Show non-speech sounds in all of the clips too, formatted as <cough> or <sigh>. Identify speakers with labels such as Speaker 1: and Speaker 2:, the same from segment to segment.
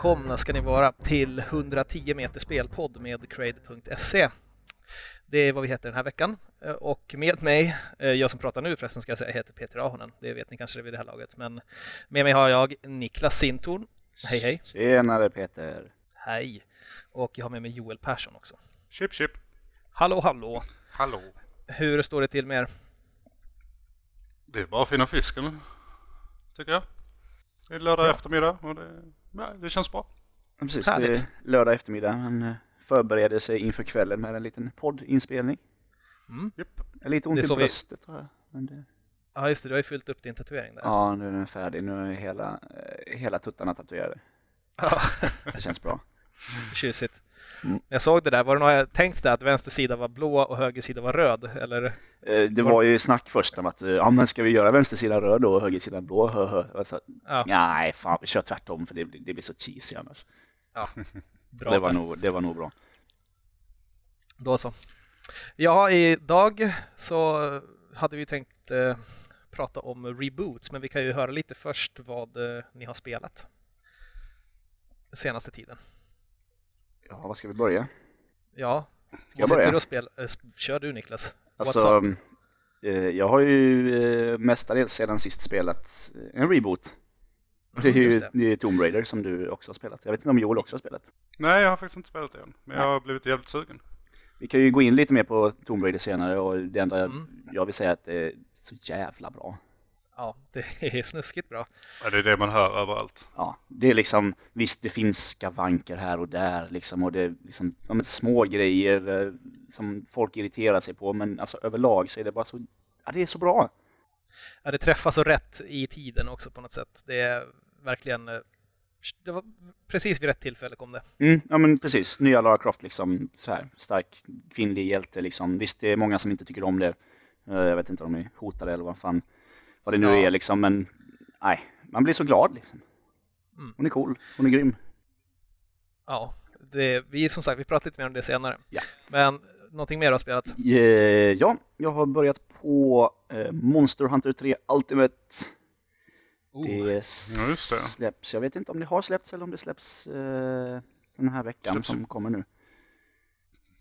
Speaker 1: välkomna ska ni vara till 110 meter spelpodd med Crade.se. Det är vad vi heter den här veckan eh, och med mig, eh, jag som pratar nu förresten ska jag säga, heter Peter Ahonen. Det vet ni kanske vid det här laget, men med mig har jag Niklas Sintorn. Hej hej!
Speaker 2: Tjenare Peter!
Speaker 1: Hej! Och jag har med mig Joel Persson också.
Speaker 3: Chip chip!
Speaker 1: Hallå hallå!
Speaker 3: Hallå!
Speaker 1: Hur står det till med er?
Speaker 3: Det är bara att finna fisken, tycker jag. Det är lördag
Speaker 1: Ja.
Speaker 3: eftermiddag och det, nej, det känns bra.
Speaker 2: Ja, precis, det
Speaker 1: Härligt.
Speaker 2: är lördag eftermiddag. Han eh, förbereder sig inför kvällen med en liten poddinspelning.
Speaker 1: Mm.
Speaker 2: Har lite ont
Speaker 1: Det
Speaker 2: i
Speaker 1: så vi-
Speaker 2: bröstet tror jag. Men det...
Speaker 1: Ja just det, du har ju fyllt upp din tatuering där.
Speaker 2: Ja, nu är den färdig. Nu är hela, eh, hela tuttarna tatuerade.
Speaker 1: Ja.
Speaker 2: Det känns bra.
Speaker 1: Tjusigt.
Speaker 2: Mm.
Speaker 1: Jag såg det där, var det någon jag tänkte att vänster sida var blå och höger sida var röd? Eller?
Speaker 2: Eh, Det var ju snack först om att, eh, ja men ska vi göra vänstersidan röd då och högersidan blå? Hö, hö. Sa,
Speaker 1: Ja,
Speaker 2: Nej, fan vi kör tvärtom för det, blir- det blir så cheesy annars.
Speaker 1: bra. <laughs>
Speaker 2: Det var, nog, det var nog bra.
Speaker 1: Då så. Ja, idag så hade vi tänkt eh, prata om reboots, men vi kan ju höra lite först vad eh, ni har spelat senaste tiden.
Speaker 2: Ja, vad ska vi börja?
Speaker 1: Ja,
Speaker 2: Ska jag börja?
Speaker 1: du och spel, eh, Kör du Niklas.
Speaker 2: Alltså, eh, jag har ju eh, mestadels sedan sist spelat en reboot. Och det är ju
Speaker 1: det.
Speaker 2: är Tomb Raider som du också har spelat. Jag vet inte om Joel också har spelat.
Speaker 3: Nej, jag har faktiskt inte spelat det än. Men jag
Speaker 2: Nej.
Speaker 3: har blivit jävligt sugen.
Speaker 2: Vi kan ju gå in lite mer på Tomb Raider senare och det enda
Speaker 1: Mm.
Speaker 2: jag vill säga är att det är så jävla bra.
Speaker 1: Ja, det är snuskigt bra.
Speaker 3: Ja, det är det man hör överallt.
Speaker 2: Ja, det är liksom, visst det finns skavanker här och där liksom och det är liksom, ja, men små grejer eh, som folk irriterar sig på men alltså överlag så är det bara så, ja det är så bra.
Speaker 1: Ja, det träffar så rätt i tiden också på något sätt. Det är verkligen eh, det var precis vid rätt tillfälle kom det.
Speaker 2: Mm, ja men precis, nya Lara Croft liksom så här, stark kvinnlig hjälte liksom. Visst det är många som inte tycker om det. Eh, Jag vet inte om de är hotade eller vad fan, vad det nu
Speaker 1: Ja.
Speaker 2: är liksom men nej, man blir så glad liksom.
Speaker 1: Mm.
Speaker 2: Hon är cool, hon är grym.
Speaker 1: Ja, det, vi som sagt, vi pratar lite mer om det senare.
Speaker 2: Ja.
Speaker 1: Men någonting mer du har spelat?
Speaker 2: Eh, Ja, jag har börjat på eh, Monster Hunter 3 Ultimate.
Speaker 1: Oh,
Speaker 2: Det
Speaker 3: just det.
Speaker 2: släpps, jag vet inte om det har släppts eller om det släpps eh, den här veckan
Speaker 3: Släpps-
Speaker 2: som kommer nu.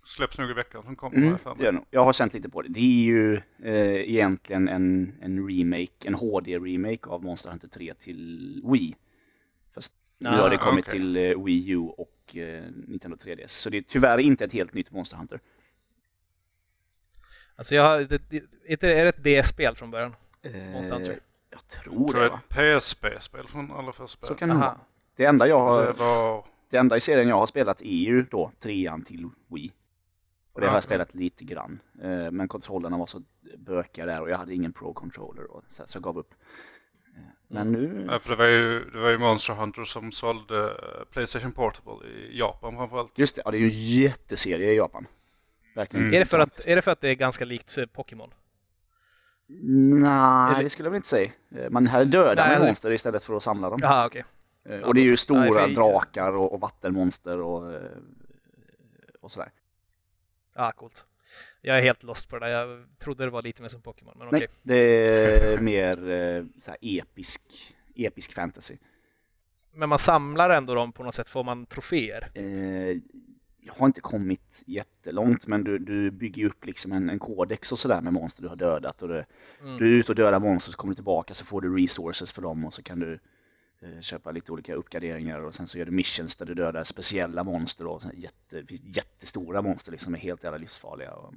Speaker 3: Släpps nog i veckan som kommer.
Speaker 2: Mm,
Speaker 3: jag för
Speaker 2: det gör nog. Jag har känt lite på det. Det är ju eh, egentligen en, en remake, en HD-remake av Monster Hunter 3 till Wii. Fast nu
Speaker 1: Ah,
Speaker 2: har det kommit
Speaker 3: okej.
Speaker 2: till eh, Wii U och eh, Nintendo 3DS. Så det är tyvärr inte ett helt nytt Monster Hunter.
Speaker 1: Alltså jag har, det, det, är det- ett DS-spel från början? Monster Hunter?
Speaker 2: Eh, jag
Speaker 3: Jag
Speaker 2: tror
Speaker 3: tror
Speaker 2: det
Speaker 3: är ett PSP-spel från allra första
Speaker 2: Så
Speaker 3: spelet.
Speaker 2: kan det vara. Det enda jag har
Speaker 3: Det var...
Speaker 2: Det enda i serien jag har spelat är ju då trean till Wii. Och det har jag spelat lite grann. Eh, Men kontrollerna var så bökiga där och jag hade ingen Pro-controller och så, så jag gav upp. Eh, Men nu,
Speaker 3: Nej, för det var ju, det var ju Monster Hunter som sålde Playstation Portable i Japan framförallt.
Speaker 2: just det, ja, det är ju en jätteserie i Japan. Verkligen.
Speaker 3: Mm.
Speaker 1: Är, det för att, är det för att det är ganska likt eh, Pokémon?
Speaker 2: Nej,
Speaker 1: det-
Speaker 2: det skulle jag väl inte säga. Man här dödar
Speaker 1: Nej,
Speaker 2: monster istället för att samla dem. Eh,
Speaker 1: Ja,
Speaker 2: Och det är ju.
Speaker 1: Nej,
Speaker 2: stora
Speaker 1: för-
Speaker 2: drakar och, och vattenmonster och, och sådär.
Speaker 1: Ja, coolt. Jag är helt lost på det där. Jag trodde det var lite mer som Pokémon, men okej.
Speaker 2: Nej, det är <laughs> mer eh, så episk, episk fantasy.
Speaker 1: Men man samlar ändå dem på något sätt. Får man troféer?
Speaker 2: Eh, jag har inte kommit jättelångt men du, du bygger ju upp liksom en, en kodex och sådär med monster du har dödat och du,
Speaker 1: Mm.
Speaker 2: du är ute och dödar monster så kommer du tillbaka så får du resources för dem och så kan du köpa lite olika uppgraderingar och sen så gör du missions där du dödar speciella monster och jätte, jättestora monster liksom är helt jävla livsfarliga. Och,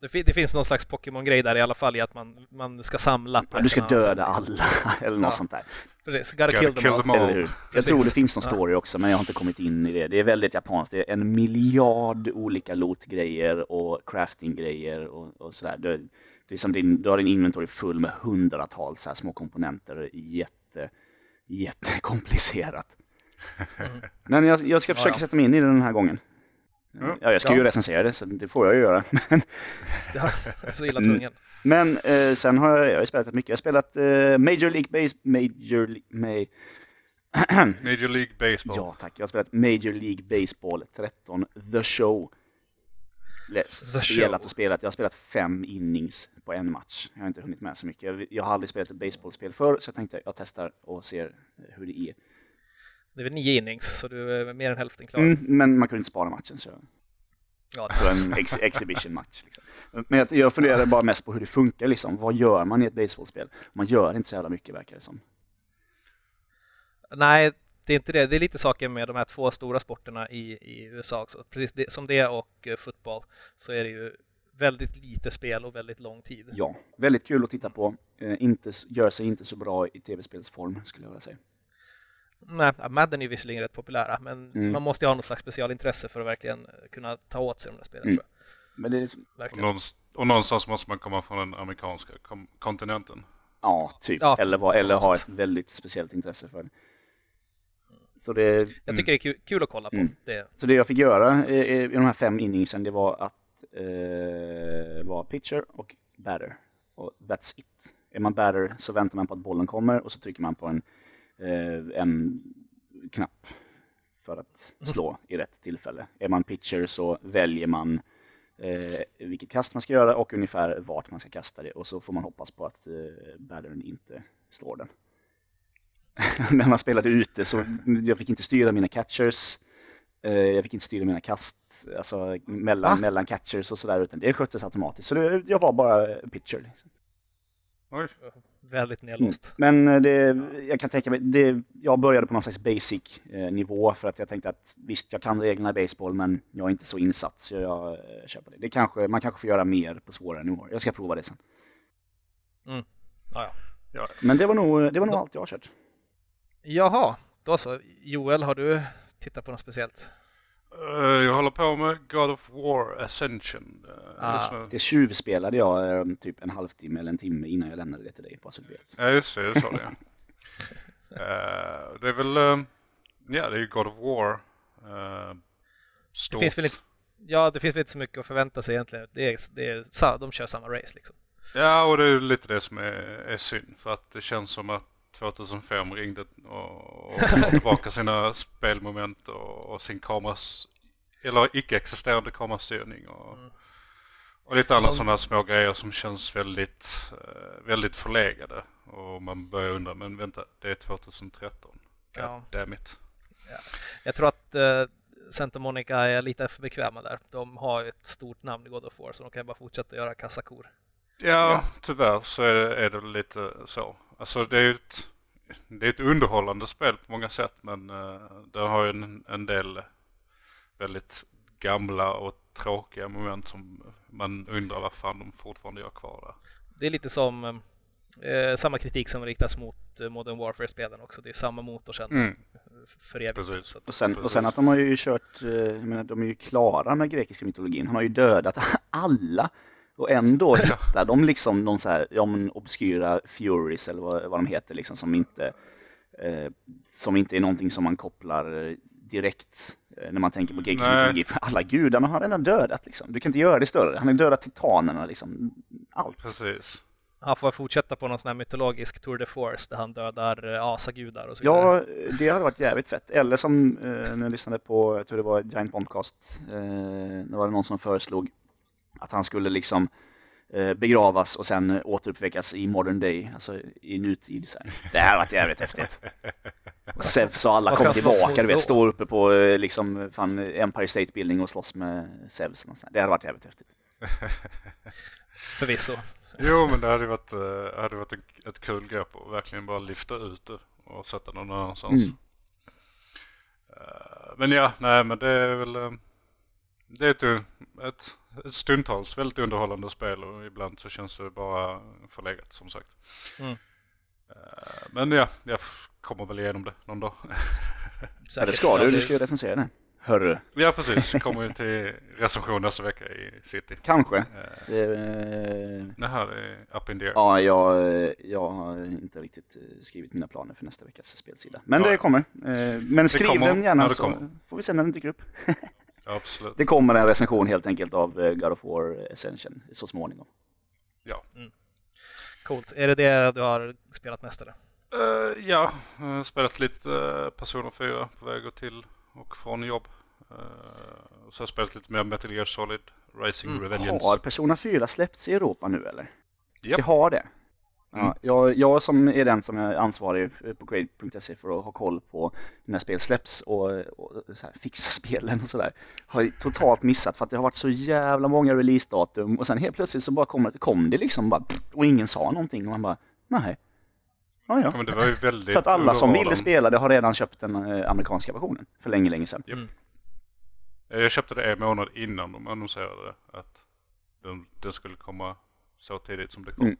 Speaker 1: Det, fin- det finns någon slags Pokémon-grej där i alla fall i att man, man ska samla på
Speaker 2: ja, du ska döda
Speaker 1: liksom.
Speaker 2: alla <laughs> eller något
Speaker 1: Ja.
Speaker 2: sånt där.
Speaker 1: Precis, gotta,
Speaker 3: Gotta
Speaker 1: kill them
Speaker 3: kill
Speaker 1: all.
Speaker 3: them all.
Speaker 2: Eller hur? Jag tror det finns någon
Speaker 1: Ja.
Speaker 2: story också men jag har inte kommit in i det. Det är väldigt japanskt. Det är en miljard olika loot-grejer och crafting-grejer och, och sådär. Det, det är som din, du har din inventory full med hundratals så här små komponenter. Jätte, jättekomplicerat.
Speaker 1: Mm.
Speaker 2: Men jag, jag ska
Speaker 1: Ja,
Speaker 2: försöka
Speaker 1: ja.
Speaker 2: sätta mig in i det den här gången.
Speaker 3: Ja.
Speaker 2: Ja, jag ska
Speaker 1: Ja.
Speaker 2: ju recensera det så det får jag ju göra. <laughs> Men,
Speaker 1: Ja, så illa
Speaker 2: Mm.
Speaker 1: tvungen.
Speaker 2: men eh, sen har jag, jag har spelat mycket. Jag har spelat eh, Major League Base, Major League, May, <clears throat>
Speaker 3: Major League Baseball.
Speaker 2: Ja tack, jag har spelat Major League Baseball 13, The Show. Spelat och spelat, jag har spelat fem innings på en match. Jag har inte hunnit med så mycket. Jag, jag har aldrig spelat ett baseballspel förr så jag tänkte jag testar och ser hur det är.
Speaker 1: Det är väl nio innings, så du är mer än hälften klar.
Speaker 2: Mm, men man kunde inte spara matchen så
Speaker 1: Ja, det är
Speaker 2: en ex exhibition match. Liksom. Men jag, jag funderade bara mest på hur det funkar liksom. Vad gör man i ett baseballspel? Man gör inte så jävla mycket verkar det som.
Speaker 1: Nej, det är inte det. Det är lite saker med de här två stora sporterna i, i USA också. Precis det, som det och eh, fotboll så är det ju väldigt lite spel och väldigt lång tid.
Speaker 2: Ja, väldigt kul att titta på. Eh, inte, gör sig inte så bra i tv-spelsform skulle jag vilja säga.
Speaker 1: Nej, Madden är ju visserligen rätt populära, men
Speaker 2: Mm.
Speaker 1: man måste ju ha något slags specialintresse för att verkligen eh, kunna ta åt sig de där spelen.
Speaker 2: Mm.
Speaker 1: Tror
Speaker 2: Men det är, liksom-
Speaker 3: någonstans, och någonstans måste man komma från den amerikanska kom- kontinenten.
Speaker 2: ja, typ.
Speaker 1: Ja,
Speaker 2: eller, vad, eller ha ett väldigt speciellt intresse för det. Så det,
Speaker 1: Jag tycker det är kul, kul att kolla på.
Speaker 2: Mm.
Speaker 1: Det,
Speaker 2: Så det jag fick göra i, i de här fem inningsen det var att eh, vara pitcher och batter. Och that's it. Är man batter så väntar man på att bollen kommer och så trycker man på en, eh, en knapp för att slå i rätt tillfälle. Är man pitcher så väljer man eh, vilket kast man ska göra och ungefär vart man ska kasta det och så får man hoppas på att eh, battern inte slår den. <laughs> När man spelade ute så jag fick inte styra mina catchers. Eh, Jag fick inte styra mina kast alltså mellan,
Speaker 1: Va?
Speaker 2: mellan catchers och sådär utan det sköttes automatiskt. Så det, jag var bara pitcher. Liksom.
Speaker 3: Oj,
Speaker 1: väldigt
Speaker 2: Mm.
Speaker 1: nedlåst.
Speaker 2: Men eh, det, jag kan tänka mig, det, jag började på någon slags basic eh, nivå för att jag tänkte att visst jag kan reglerna i baseball men jag är inte så insatt så jag eh, på det. det kanske, man kanske får göra mer på svårare nivåer. Jag ska prova det sen.
Speaker 1: Ja, ja.
Speaker 3: ja.
Speaker 2: Men det var nog, det var nog allt jag har kört.
Speaker 1: Jaha, då så. Joel, har du tittat på något speciellt?
Speaker 3: Eh, Jag håller på med God of War Ascension eh,
Speaker 1: Ah.
Speaker 2: Det tjuvspelade jag eh, typ en halvtimme eller en timme innan jag lämnade det till dig. Bara så du.
Speaker 3: Ja just det, det sa det. <laughs> Det är väl, ja det är ju God of War. Uh,
Speaker 1: Det finns väl inte, ja, det finns väl inte så mycket att förvänta sig egentligen. Det är, det är, de kör samma race liksom.
Speaker 3: Ja och det är lite det som är, är synd för att det känns som att 2005 ringde och, och <laughs> la tillbaka sina spelmoment och, och sin kameras, eller icke-existerande kamerastyrning och,
Speaker 1: Mm.
Speaker 3: och lite andra
Speaker 1: Ja.
Speaker 3: sådana små grejer som känns väldigt, eh, väldigt förlegade. Och man börjar undra, men vänta, det är 2013. God
Speaker 1: Ja.
Speaker 3: damn it.
Speaker 1: Jag tror att eh, Santa Monica är lite för bekväma där. De har ju ett stort namn i God of War så de kan bara fortsätta göra kassakor.
Speaker 3: Ja, tyvärr så är det, är det lite så. Alltså det är ju ett, det är ett underhållande spel på många sätt men uh, det har ju en, en del väldigt gamla och tråkiga moment som man undrar vad fan de fortfarande gör kvar där.
Speaker 1: Det är lite som eh, samma kritik som riktas mot eh, Modern Warfare-spelen också. Det är samma motor sen
Speaker 3: Mm,
Speaker 1: för evigt.
Speaker 3: precis.
Speaker 1: Så att,
Speaker 2: Och sen, och sen att de har ju kört, eh, jag menar, de är ju klara med grekiska mytologin. Han har ju dödat <laughs> alla. Och ändå <laughs> hittar de liksom någon så här, ja men obskyra furies eller vad, vad de heter liksom som inte, eh, som inte är någonting som man kopplar eh, direkt eh, när man tänker på mytologi. För alla gudarna har redan dödat liksom. Du kan inte göra det större. Han har dödat titanerna liksom. Allt.
Speaker 3: Precis.
Speaker 1: han får fortsätta på någon sån här mytologisk Tour de Force där han dödar eh, asagudar och så vidare.
Speaker 2: Ja, det hade varit jävligt fett. Eller som eh, när jag lyssnade på, jag tror det var Giant Bombcast, eh, det var det någon som föreslog att han skulle liksom eh, begravas och sen återuppväckas i modern day, alltså i nutid. Så här. Det här varit jävligt häftigt. <laughs> Och Zeus och alla kommer tillbaka, du vet, står uppe på eh, liksom, fan, Empire State Building och slåss med Zeus. Och så här. det hade varit jävligt häftigt. <laughs>
Speaker 1: Förvisso.
Speaker 3: Jo men det hade varit, eh, hade varit ett, ett kul grepp att verkligen bara lyfta ut det och sätta någon annanstans.
Speaker 2: Mm.
Speaker 3: Eh, men ja, nej men det är väl eh, det är ett, ett stundtals väldigt underhållande spel och ibland så känns det bara förlegat som sagt.
Speaker 1: Mm.
Speaker 3: Eh, men ja, jag kommer väl igenom det någon dag. <laughs>
Speaker 2: Ja, det ska du, du ska ju recensera det. Hörru,
Speaker 3: ja precis, <laughs> kommer ju till recension nästa vecka i City.
Speaker 2: kanske.
Speaker 3: Uh,
Speaker 2: Det, eh,
Speaker 3: det här är up in the air.
Speaker 2: Ja, jag, jag har inte riktigt skrivit mina planer för nästa veckas spelsida. Men
Speaker 3: Ja.
Speaker 2: det kommer. Eh, Men skriv
Speaker 3: kommer
Speaker 2: den gärna så
Speaker 3: kommer.
Speaker 2: får vi se när den dyker upp. <laughs>
Speaker 3: Absolut.
Speaker 2: Det kommer en recension helt enkelt av eh, God of War Ascension så småningom.
Speaker 3: Ja.
Speaker 1: Coolt. Är det det du har spelat mest eller?
Speaker 3: Eh, ja, jag har spelat lite uh, Persona 4 på väg och till och från jobb. Uh, så har jag spelat lite mer Metal Gear Solid, Racing
Speaker 1: Mm.
Speaker 3: Revengeance.
Speaker 2: Har Persona 4 släppts i Europa nu eller?
Speaker 3: Japp.
Speaker 2: Det har det? Ja, jag, jag som är den som är ansvarig på Grade.se för att ha koll på när spel släpps och, och så här, fixa <laughs> spelen och sådär har totalt missat för att det har varit så jävla många releasedatum och sen helt plötsligt så bara kom, kom det liksom bara och ingen sa någonting och man bara nej. Ja, ja.
Speaker 3: Ja, ju väldigt
Speaker 2: För att alla som ville spela det har redan köpt den eh, amerikanska versionen för länge, länge sedan.
Speaker 3: Japp. Jag köpte det en månad innan de annonserade att den, den skulle komma så tidigt som det kom.
Speaker 2: Mm.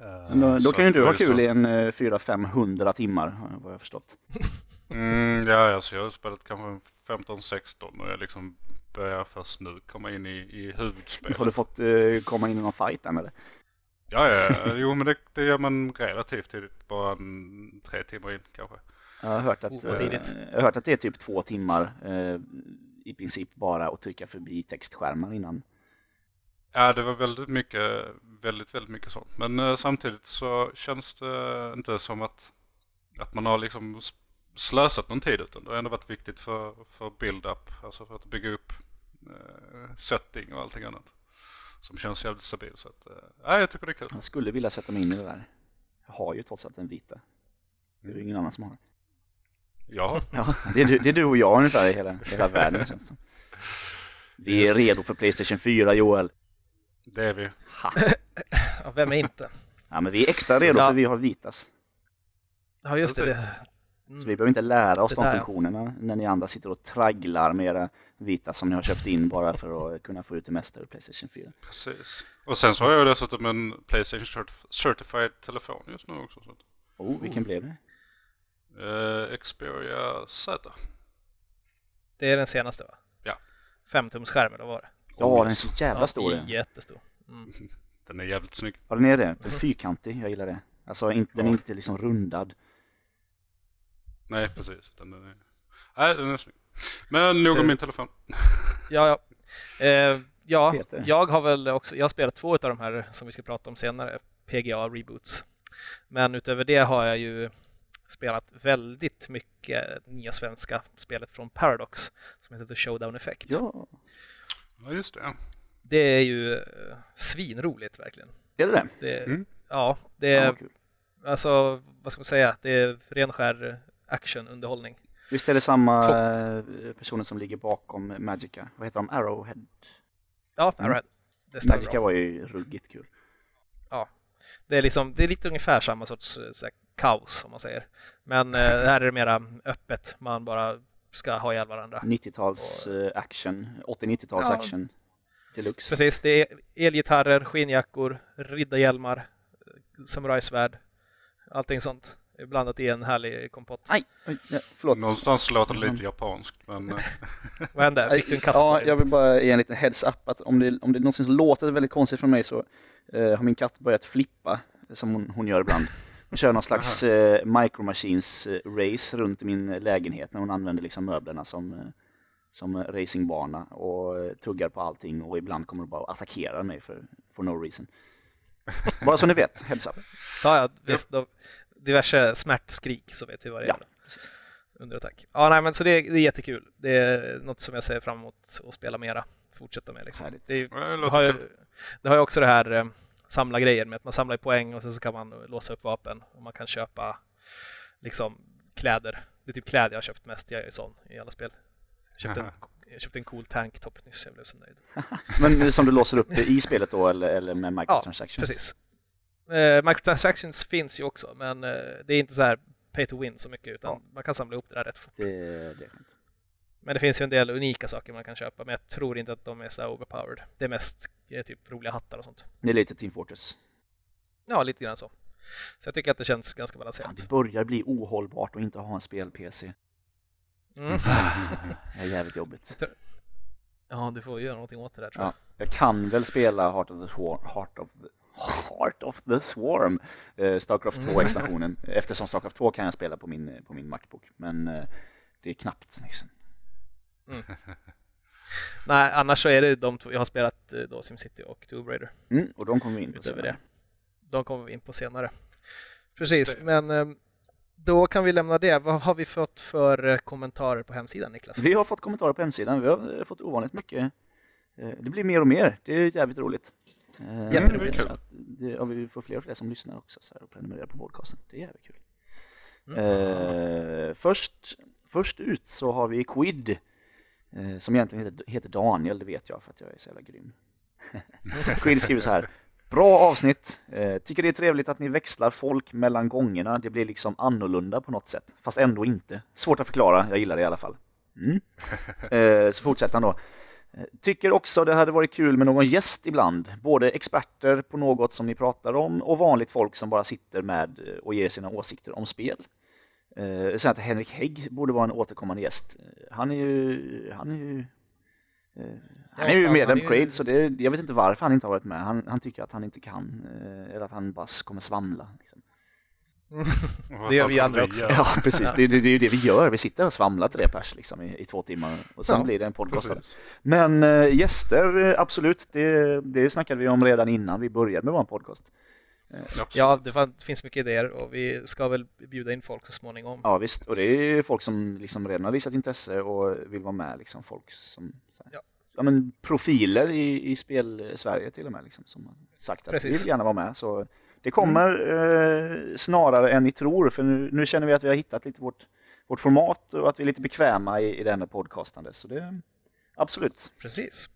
Speaker 3: Eh,
Speaker 2: Men då, då kan ju du ha kul
Speaker 3: så-
Speaker 2: i en eh, 400-500 timmar har jag- vad jag förstått. <laughs>
Speaker 3: Mm, ja, alltså jag har spelat kanske 15-16 och jag liksom börjar först nu komma in i, i huvudspelet.
Speaker 2: Har du fått eh, komma in i någon fight än eller?
Speaker 3: Ja, ja, ja. jo men det, det gör man relativt tidigt, bara en, tre timmar in kanske.
Speaker 2: Jag har hört att,
Speaker 1: Oh,
Speaker 2: eh, jag har hört att det är typ två timmar eh, i princip bara att trycka förbi textskärmar innan.
Speaker 3: Ja, det var väldigt mycket, väldigt, väldigt mycket sånt. Men eh, samtidigt så känns det inte som att, att man har liksom slösat någon tid utan det har ändå varit viktigt för, för build-up, alltså för att bygga upp eh, setting och allting annat. Som känns jävligt stabil så att, eh, ja, jag tycker det är kul.
Speaker 2: Jag skulle vilja sätta mig in i det där. Jag har ju trots allt en vita. Det är ju ingen annan som har.
Speaker 3: Ja, <laughs>
Speaker 2: Ja, det är du, det är du och jag ungefär i hela, hela världen känns det som. Vi är redo för Playstation 4 Joel.
Speaker 3: Det är vi.
Speaker 2: Ha. <laughs>
Speaker 1: Ja, vem är inte?
Speaker 2: Ja men vi är extra redo
Speaker 1: Ja.
Speaker 2: för vi har Vitas.
Speaker 1: Ja, just det. Det.
Speaker 2: Så
Speaker 1: Mm.
Speaker 2: vi behöver inte lära oss
Speaker 1: Det
Speaker 2: de
Speaker 1: ja.
Speaker 2: funktionerna när ni andra sitter och tragglar med era vita som ni har köpt in bara för att kunna få ut det mesta ur Playstation 4.
Speaker 3: Precis. Och sen så har jag dessutom en Playstation certif- Certified telefon just nu också. Så
Speaker 2: Oh, vilken blev det?
Speaker 3: eh, Xperia Z.
Speaker 1: Det är den senaste va?
Speaker 3: Ja.
Speaker 1: Femtumsskärm eller vad var det?
Speaker 2: Ja, den är så jävla stor den.
Speaker 1: Jättestor. Mm. <laughs>
Speaker 3: Den är jävligt snygg.
Speaker 2: Ja, den är det. Den är fyrkantig, jag gillar det. Alltså inte, den är
Speaker 3: Ja.
Speaker 2: inte liksom rundad.
Speaker 3: Nej, precis. Den är, nej, den är snygg. Men nog om min telefon. <laughs>
Speaker 1: Ja, ja. Eh, ja,
Speaker 2: Peter.
Speaker 1: jag har väl också, jag har spelat två av de här som vi ska prata om senare, PGA Reboots. Men utöver det har jag ju spelat väldigt mycket nya svenska spelet från Paradox som heter The Showdown Effect.
Speaker 2: Ja,
Speaker 3: Ja, just det.
Speaker 1: Det är ju eh, svinroligt verkligen.
Speaker 2: är det det?
Speaker 1: Det,
Speaker 3: Mm.
Speaker 1: Ja, det
Speaker 2: Ja,
Speaker 1: är
Speaker 2: kul.
Speaker 1: alltså, vad ska man säga, det är ren skär actionunderhållning.
Speaker 2: Visst är det samma eh, personer som ligger bakom Magica? Vad heter de? Arrowhead?
Speaker 1: Ja,
Speaker 2: Mm.
Speaker 1: Arrowhead. Det
Speaker 2: Magica
Speaker 1: bra.
Speaker 2: var ju ruggigt kul.
Speaker 1: Det är, liksom, det är lite ungefär samma sorts eh, så här, kaos om man säger. Men eh, det här är det mera öppet, man bara ska ha ihjäl varandra.
Speaker 2: 90-tals eh, action, 80-90-tals
Speaker 1: Ja.
Speaker 2: action deluxe.
Speaker 1: Precis, det är elgitarrer, skinnjackor, riddarhjälmar, samurajsvärd, allting sånt. Blandat i en härlig kompott.
Speaker 2: Aj, oj, ja, förlåt.
Speaker 3: Någonstans låter det lite japanskt, men eh, <laughs>
Speaker 1: Vad hände? Fick du en katt
Speaker 2: Ja, jag vill bara ge en liten heads up att om det, om det är något som låter väldigt konstigt från mig så eh, har min katt börjat flippa som hon, hon gör ibland. Hon kör någon slags eh, Micro Machines eh, race runt min lägenhet när hon använder liksom möblerna som, eh, som racingbana och eh, tuggar på allting och ibland kommer hon bara och attackerar mig för for no reason. <laughs> Bara så ni vet, up.
Speaker 1: Ja, ja, visst. Då, diverse smärtskrik så vet vi vad det är.
Speaker 2: Ja, precis.
Speaker 1: under attack. Ja, nej, men så det, är- det är jättekul. Det är något som jag ser fram emot att spela mera, fortsätta med. Liksom.
Speaker 2: Härligt.
Speaker 1: Det, är,
Speaker 3: det
Speaker 1: har ju, det har ju också det här eh, samla grejer med att man samlar poäng och sen så kan man låsa upp vapen och man kan köpa liksom kläder. Det är typ kläder jag har köpt mest, jag är ju sån i alla spel. Jag köpte en, jag köpte en cool tanktop nyss, jag blev så nöjd. <laughs>
Speaker 2: Men som du låser upp i spelet då eller, eller med microtransactions?
Speaker 1: Precis. Eh, microtransactions finns ju också, men eh, det är inte så här pay to win så mycket utan
Speaker 2: Ja.
Speaker 1: man kan samla ihop det där rätt fort.
Speaker 2: Det, det är skönt.
Speaker 1: Men det finns ju en del unika saker man kan köpa, men jag tror inte att de är så här overpowered. Det är mest eh, typ roliga hattar och sånt.
Speaker 2: Det är lite Team Fortress.
Speaker 1: Ja, lite grann så. Så jag tycker att det känns ganska balanserat.
Speaker 2: det börjar bli ohållbart att inte ha en spel-PC.
Speaker 1: Mm. <laughs>
Speaker 2: Det är jävligt jobbigt.
Speaker 1: Ja, du får göra någonting åt det där tror jag.
Speaker 2: Ja, jag kan väl spela Heart of the Swarm, Heart of the, Heart of the Swarm, eh, Starcraft 2
Speaker 1: Mm.
Speaker 2: expansionen. Eftersom Starcraft 2 kan jag spela på min, på min Macbook. Men eh, det är knappt liksom. <laughs>
Speaker 1: Nej, annars så är det de två jag har spelat eh, då, SimCity och Tomb Raider.
Speaker 2: Mm, och de kommer vi in på
Speaker 1: Utöver
Speaker 2: senare.
Speaker 1: det. De kommer vi in på senare. Precis, men eh, då kan vi lämna det. Vad har vi fått för eh, kommentarer på hemsidan Niklas?
Speaker 2: Vi har fått kommentarer på hemsidan. Vi har fått ovanligt mycket. Det blir mer och mer. Det är jävligt roligt.
Speaker 1: Jätteroligt.
Speaker 2: att det, och vi får fler och fler som lyssnar också så här, och prenumererar på podcasten. Det är jävligt kul.
Speaker 1: Mm.
Speaker 2: Eh, först, först ut så har vi Quid som egentligen heter, heter Daniel, det vet jag för att jag är så jävla grym. <laughs> Quid skriver så här. Bra avsnitt. Eh, tycker det är trevligt att ni växlar folk mellan gångerna. Det blir liksom annorlunda på något sätt. Fast ändå inte. Svårt att förklara. Jag gillar det i alla fall. Mm. <laughs> Eh, så fortsätter han då. Eh, Tycker också det hade varit kul med någon gäst ibland. Både experter på något som ni pratar om och vanligt folk som bara sitter med eh, och ger sina åsikter om spel. Eh, sen att Henrik Hägg borde vara en återkommande gäst. Eh, Han är ju, han är ju eh, han är ju medlem
Speaker 1: ju-
Speaker 2: Crade så det, jag vet inte varför han inte har varit med. Han, han tycker att han inte kan eh, eller att han bara kommer svamla. Liksom.
Speaker 1: Det gör vi andra också.
Speaker 2: Ja precis, det, det, det är ju det vi gör. Vi sitter och svamlar till det pers liksom, i, i två timmar och sen
Speaker 1: Ja,
Speaker 2: blir det en podcast. Men äh, gäster, eh, absolut, det, det snackade vi om redan innan vi började med vår podcast.
Speaker 3: Absolut.
Speaker 1: Ja, det finns mycket idéer och vi ska väl bjuda in folk så småningom.
Speaker 2: Ja visst, och det är folk som liksom redan har visat intresse och vill vara med, liksom folk som så här,
Speaker 1: Ja.
Speaker 2: ja. men profiler i, i spel-Sverige till och med, liksom, som har sagt att
Speaker 1: Precis.
Speaker 2: vi vill gärna vara med. Så det kommer eh, snarare än ni tror, för nu, nu känner vi att vi har hittat lite vårt, vårt format och att vi är lite bekväma i, i det här med podcastande. Så det, absolut.
Speaker 1: Precis.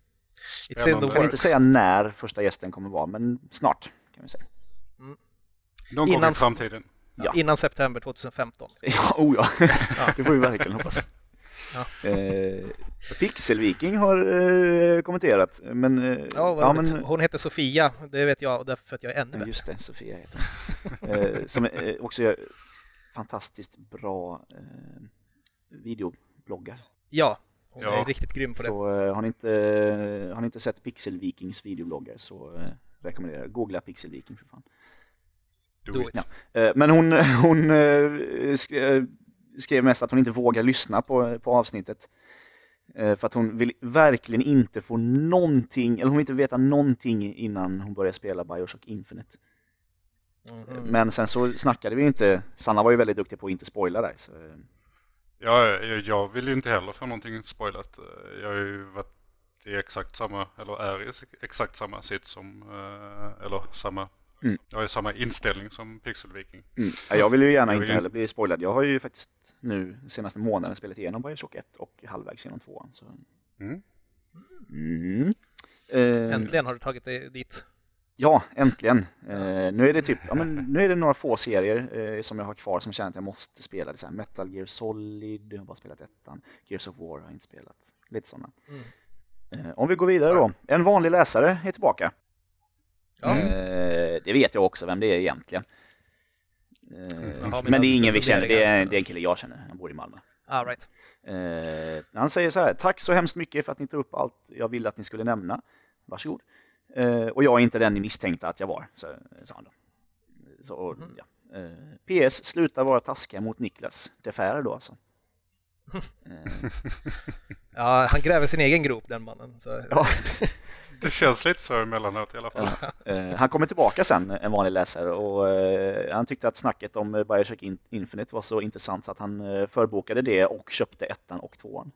Speaker 1: It's in the
Speaker 3: Spännande.
Speaker 2: Jag kan inte säga när första gästen kommer vara, men snart kan vi säga.
Speaker 3: Någon gång
Speaker 1: Innan-
Speaker 3: i framtiden.
Speaker 2: Ja.
Speaker 1: Innan september 2015. <laughs>
Speaker 2: Ja, oh ja. det får vi verkligen hoppas.
Speaker 1: Ja.
Speaker 2: Eh, Pixelviking har eh, kommenterat, men, eh,
Speaker 1: Ja,
Speaker 2: ja, men
Speaker 1: Hon heter Sofia, det vet jag därför att jag är ännu
Speaker 2: ja,
Speaker 1: bättre.
Speaker 2: just det, Sofia heter hon. eh, som eh, också gör fantastiskt bra eh, videobloggar.
Speaker 1: Ja, hon
Speaker 3: Ja.
Speaker 1: är riktigt grym på det.
Speaker 2: Så eh, har, ni inte, har ni inte sett Pixelvikings videobloggar så eh, rekommenderar jag. Googla Pixelviking för fan. Ja. Eh, Men hon, <laughs> hon eh, eh, skrev mest att hon inte vågar lyssna på, på avsnittet. För att hon vill verkligen inte få någonting, eller hon vill inte veta någonting innan hon börjar spela Bioshock Infinite.
Speaker 1: Mhm.
Speaker 2: Men sen så snackade vi inte, Sanna var ju väldigt duktig på att inte spoila där. Så,
Speaker 3: Ja, jag, jag vill ju inte heller få någonting spoilat. Jag har ju varit i exakt samma, eller är i exakt samma sitt som, eller samma,
Speaker 2: Mm.
Speaker 3: jag har ju samma inställning som Pixelviking.
Speaker 2: mm. ja, jag vill ju gärna inte
Speaker 3: vill ju-
Speaker 2: heller bli spoilad. Jag har ju faktiskt nu senaste månaden spelat igenom Bioshock 1 och halvvägs genom 2 så.
Speaker 3: Mm.
Speaker 2: Mm. Eh,
Speaker 1: Äntligen har du tagit dig dit.
Speaker 2: Ja, äntligen. Eh, nu är det typ, ja, men <laughs> nu är det några få serier eh, som jag har kvar som jag känner att jag måste spela. Det är så här Metal Gear Solid, jag har bara spelat ettan. Gears of War har jag inte spelat. Lite sådana.
Speaker 1: Mm.
Speaker 2: Eh, om vi går vidare då. En vanlig läsare är tillbaka.
Speaker 1: Ja.
Speaker 2: Eh, det vet jag också vem det är egentligen. Eh,
Speaker 1: Jaha,
Speaker 2: men det är ingen vi känner, det är, det är en kille jag känner. Han bor i Malmö.
Speaker 1: All right.
Speaker 2: Eh, han säger så här, tack så hemskt mycket för att ni tog upp allt jag ville att ni skulle nämna. Varsågod. Eh, och jag är inte den ni misstänkte att jag var, så, sa han då. Så,
Speaker 1: Mhm.
Speaker 2: ja. eh, PS, sluta vara taskiga mot Niklas. Det färre då alltså. Eh,
Speaker 1: Ja, han gräver sin egen grop den mannen. Så.
Speaker 2: ja.
Speaker 3: Det känns lite så emellanåt i alla fall.
Speaker 2: Ja. Eh, han kommer tillbaka sen, en vanlig läsare, och eh, han tyckte att snacket om Bioshock In- Infinite var så intressant så att han förbokade det och köpte ettan och tvåan.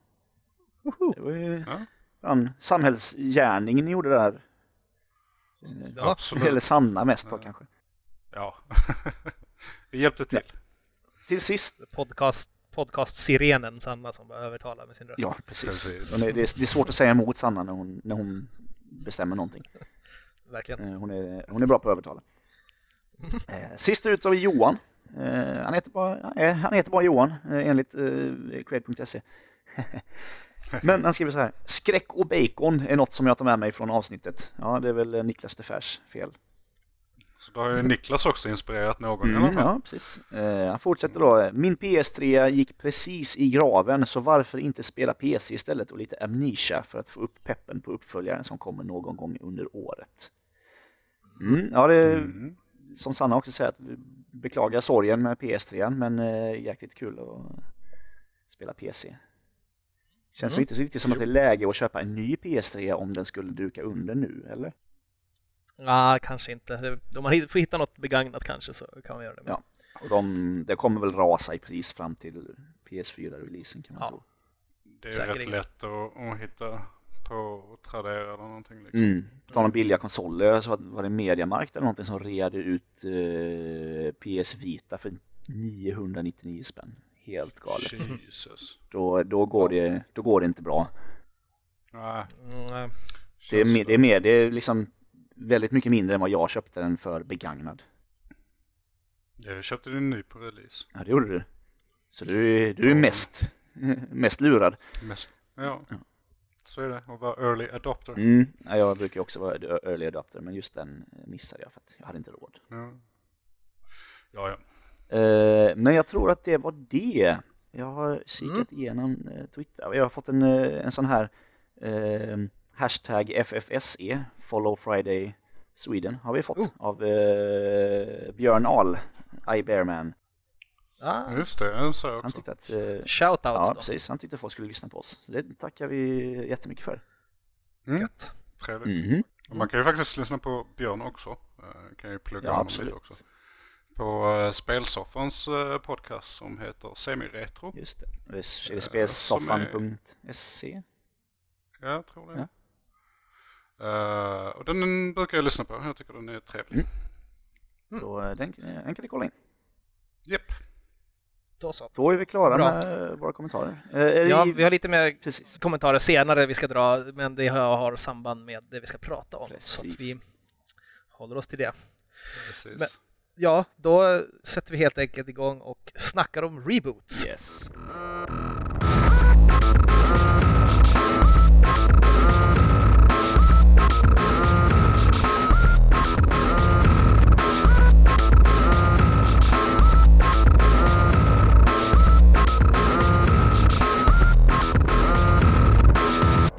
Speaker 2: Det var ju
Speaker 3: Ja.
Speaker 2: fan, samhällsgärningen ni gjorde där.
Speaker 1: Ja.
Speaker 3: Absolut.
Speaker 2: Eller Sanna mest då
Speaker 3: Ja.
Speaker 2: kanske.
Speaker 3: Ja. <laughs> Vi hjälpte till.
Speaker 2: Till sist,
Speaker 1: Podcast, podcast-sirenen Sanna som bara övertalar med sin röst.
Speaker 2: ja precis.
Speaker 3: Precis.
Speaker 2: Det, är, det är svårt att säga emot Sanna när hon, när hon bestämmer någonting. <laughs>
Speaker 1: Verkligen.
Speaker 2: Eh, Hon är, hon är bra på att övertala. <laughs> Eh, Sist ut har vi Johan. Eh, Han heter bara, han heter bara Johan enligt Crade.se. <laughs> Men han skriver så här. Skräck och bacon är något som jag tar med mig från avsnittet. Ja, det är väl Niklas Defers fel.
Speaker 3: Så då har ju Niklas också inspirerat någon
Speaker 2: Mm,
Speaker 3: fall.
Speaker 2: ja, precis. Eh, han fortsätter då. Min PS3 gick precis i graven, så varför inte spela PC istället och lite Amnesia för att få upp peppen på uppföljaren som kommer någon gång under året. Mm, ja, det,
Speaker 3: Mm.
Speaker 2: som Sanna också säger, att vi beklagar sorgen med PS3, men eh, jäkligt kul att spela PC. Känns
Speaker 1: Mm.
Speaker 2: inte riktigt som att det är läge att köpa en ny PS3 om den skulle duka under nu, eller?
Speaker 1: Ja, kanske inte. Om man får hitta något begagnat kanske så kan man göra det.
Speaker 2: Ja. Och de, det kommer väl rasa i pris fram till PS4-releasen kan man
Speaker 1: Ja.
Speaker 2: tro.
Speaker 3: Det är
Speaker 1: Säkerligen.
Speaker 3: rätt lätt att, att hitta på Tradera eller någonting liksom.
Speaker 2: Mm. På tal om billiga konsoler, att var det Mediamarkt eller någonting som reade ut eh, PS Vita för 999 spänn. Helt galet.
Speaker 3: Jesus.
Speaker 2: Då, då, går det, då går det inte bra.
Speaker 3: Nej,
Speaker 1: Mm,
Speaker 2: Det är, det är mer, det är liksom väldigt mycket mindre än vad jag köpte den för begagnad.
Speaker 3: Jag köpte den ny på release.
Speaker 2: Ja, det gjorde du. Så du, är- du är mest, mest lurad.
Speaker 3: Mest. Ja.
Speaker 2: Ja.
Speaker 3: Så är det att vara early adopter.
Speaker 2: Mm. Ja, jag brukar också vara early adopter, men just den missade jag för att jag hade inte råd.
Speaker 3: Ja. ja, ja.
Speaker 2: Eh, men jag tror att det var det. Jag har kikat igenom eh, Twitter. Jag har fått en, eh, en sån här eh, hashtag FFSE, Follow Friday Sweden, har vi fått
Speaker 1: Oh.
Speaker 2: av eh, Björn Ahl, iBearman.
Speaker 1: Ah,
Speaker 3: Just det, jag sa jag
Speaker 2: Han
Speaker 3: också.
Speaker 2: tyckte att, eh,
Speaker 1: Shoutouts
Speaker 2: ja
Speaker 1: då.
Speaker 2: precis, han tyckte att folk skulle lyssna på oss. Så det tackar vi jättemycket för.
Speaker 3: Mm.
Speaker 1: Gött.
Speaker 3: Trevligt.
Speaker 2: Mhm.
Speaker 3: Och man kan ju faktiskt lyssna på Björn också. Eh, Kan ju plugga
Speaker 2: Ja,
Speaker 3: honom lite också. På eh, Spelsoffans eh, podcast som heter Semiretro.
Speaker 2: Just det. Det är, det spelsoffan.se?
Speaker 3: Ja, jag tror det.
Speaker 2: Ja.
Speaker 3: Eh, och den brukar jag lyssna på. Jag tycker den är trevlig.
Speaker 2: Mm.
Speaker 1: Mm.
Speaker 2: Så eh, den, eh, den kan ni kolla in.
Speaker 3: Japp.
Speaker 1: Då så.
Speaker 2: Då är vi klara
Speaker 1: Bra.
Speaker 2: med våra kommentarer. Eh,
Speaker 1: Ja,
Speaker 2: vi-
Speaker 1: vi har lite mer
Speaker 2: Precis.
Speaker 1: kommentarer senare vi ska dra, men det har, har samband med det vi ska prata om. Så att
Speaker 2: Precis.
Speaker 1: vi håller oss till det.
Speaker 3: Precis.
Speaker 1: Men- Ja, då sätter vi helt enkelt igång och snackar om reboots.
Speaker 2: Yes.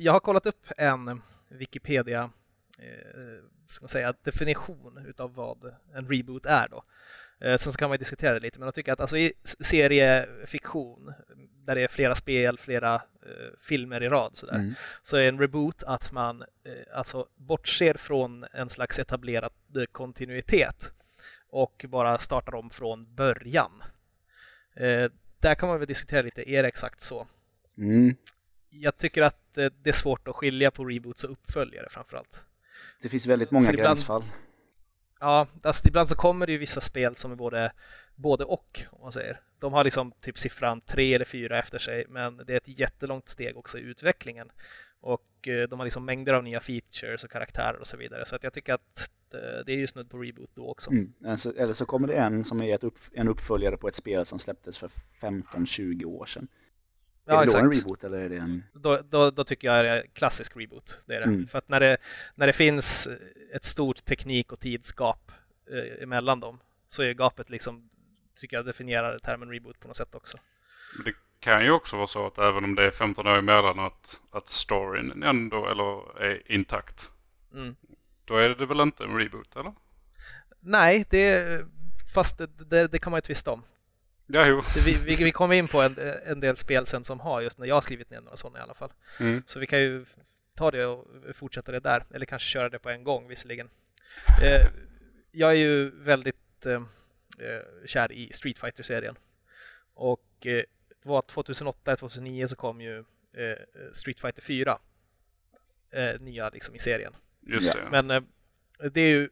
Speaker 1: Jag har kollat upp en Wikipedia eh, ska man säga, definition utav vad en reboot är då. Eh, sen så kan man ju diskutera det lite, men jag tycker att alltså i seriefiktion, där det är flera spel, flera eh, filmer i rad sådär,
Speaker 2: Mm.
Speaker 1: så är en reboot att man eh, alltså bortser från en slags etablerad kontinuitet och bara startar om från början. Eh, där kan man väl diskutera lite, är det exakt så?
Speaker 2: Mm.
Speaker 1: Jag tycker att eh, det är svårt att skilja på reboots och uppföljare framförallt.
Speaker 2: Det finns väldigt många
Speaker 1: ibland-
Speaker 2: gränsfall.
Speaker 1: Ja, alltså ibland så kommer det ju vissa spel som är både, både och, om man säger. De har liksom typ siffran tre eller fyra efter sig, men det är ett jättelångt steg också i utvecklingen. Och eh, de har liksom mängder av nya features och karaktärer och så vidare. Så att jag tycker att eh, det är ju snudd på reboot då också.
Speaker 2: Mm. Eller så- kommer det en som är upp, en uppföljare på ett spel som släpptes för 15-20 år sedan.
Speaker 1: Ja,
Speaker 2: är det då en reboot eller är det en...
Speaker 1: Då, då, då tycker jag det är klassisk reboot. Det är det.
Speaker 2: Mm.
Speaker 1: För att när det, när det finns ett stort teknik och tidsgap eh, emellan dem så är gapet liksom, tycker jag definierar termen reboot på något sätt också.
Speaker 3: Men det kan ju också vara så att även om det är 15 år emellan att, att storyn ändå eller är intakt.
Speaker 1: Mm.
Speaker 3: Då är det väl inte en reboot eller?
Speaker 1: Nej, det, fast det, det, det kan man ju tvista om.
Speaker 3: Ja, jo.
Speaker 1: Vi, vi, vi kommer in på en, en del spel sen som har just när jag har skrivit ner några sådana i alla fall.
Speaker 3: Mm.
Speaker 1: Så vi kan ju ta det och fortsätta det där, eller kanske köra det på en gång visserligen. <laughs> Eh, jag är ju väldigt eh, eh, kär i Street fighter serien Och eh, det var 2008-2009 så kom ju eh, Street Fighter 4 eh, nya liksom i serien.
Speaker 3: Just det.
Speaker 1: Men eh, det är ju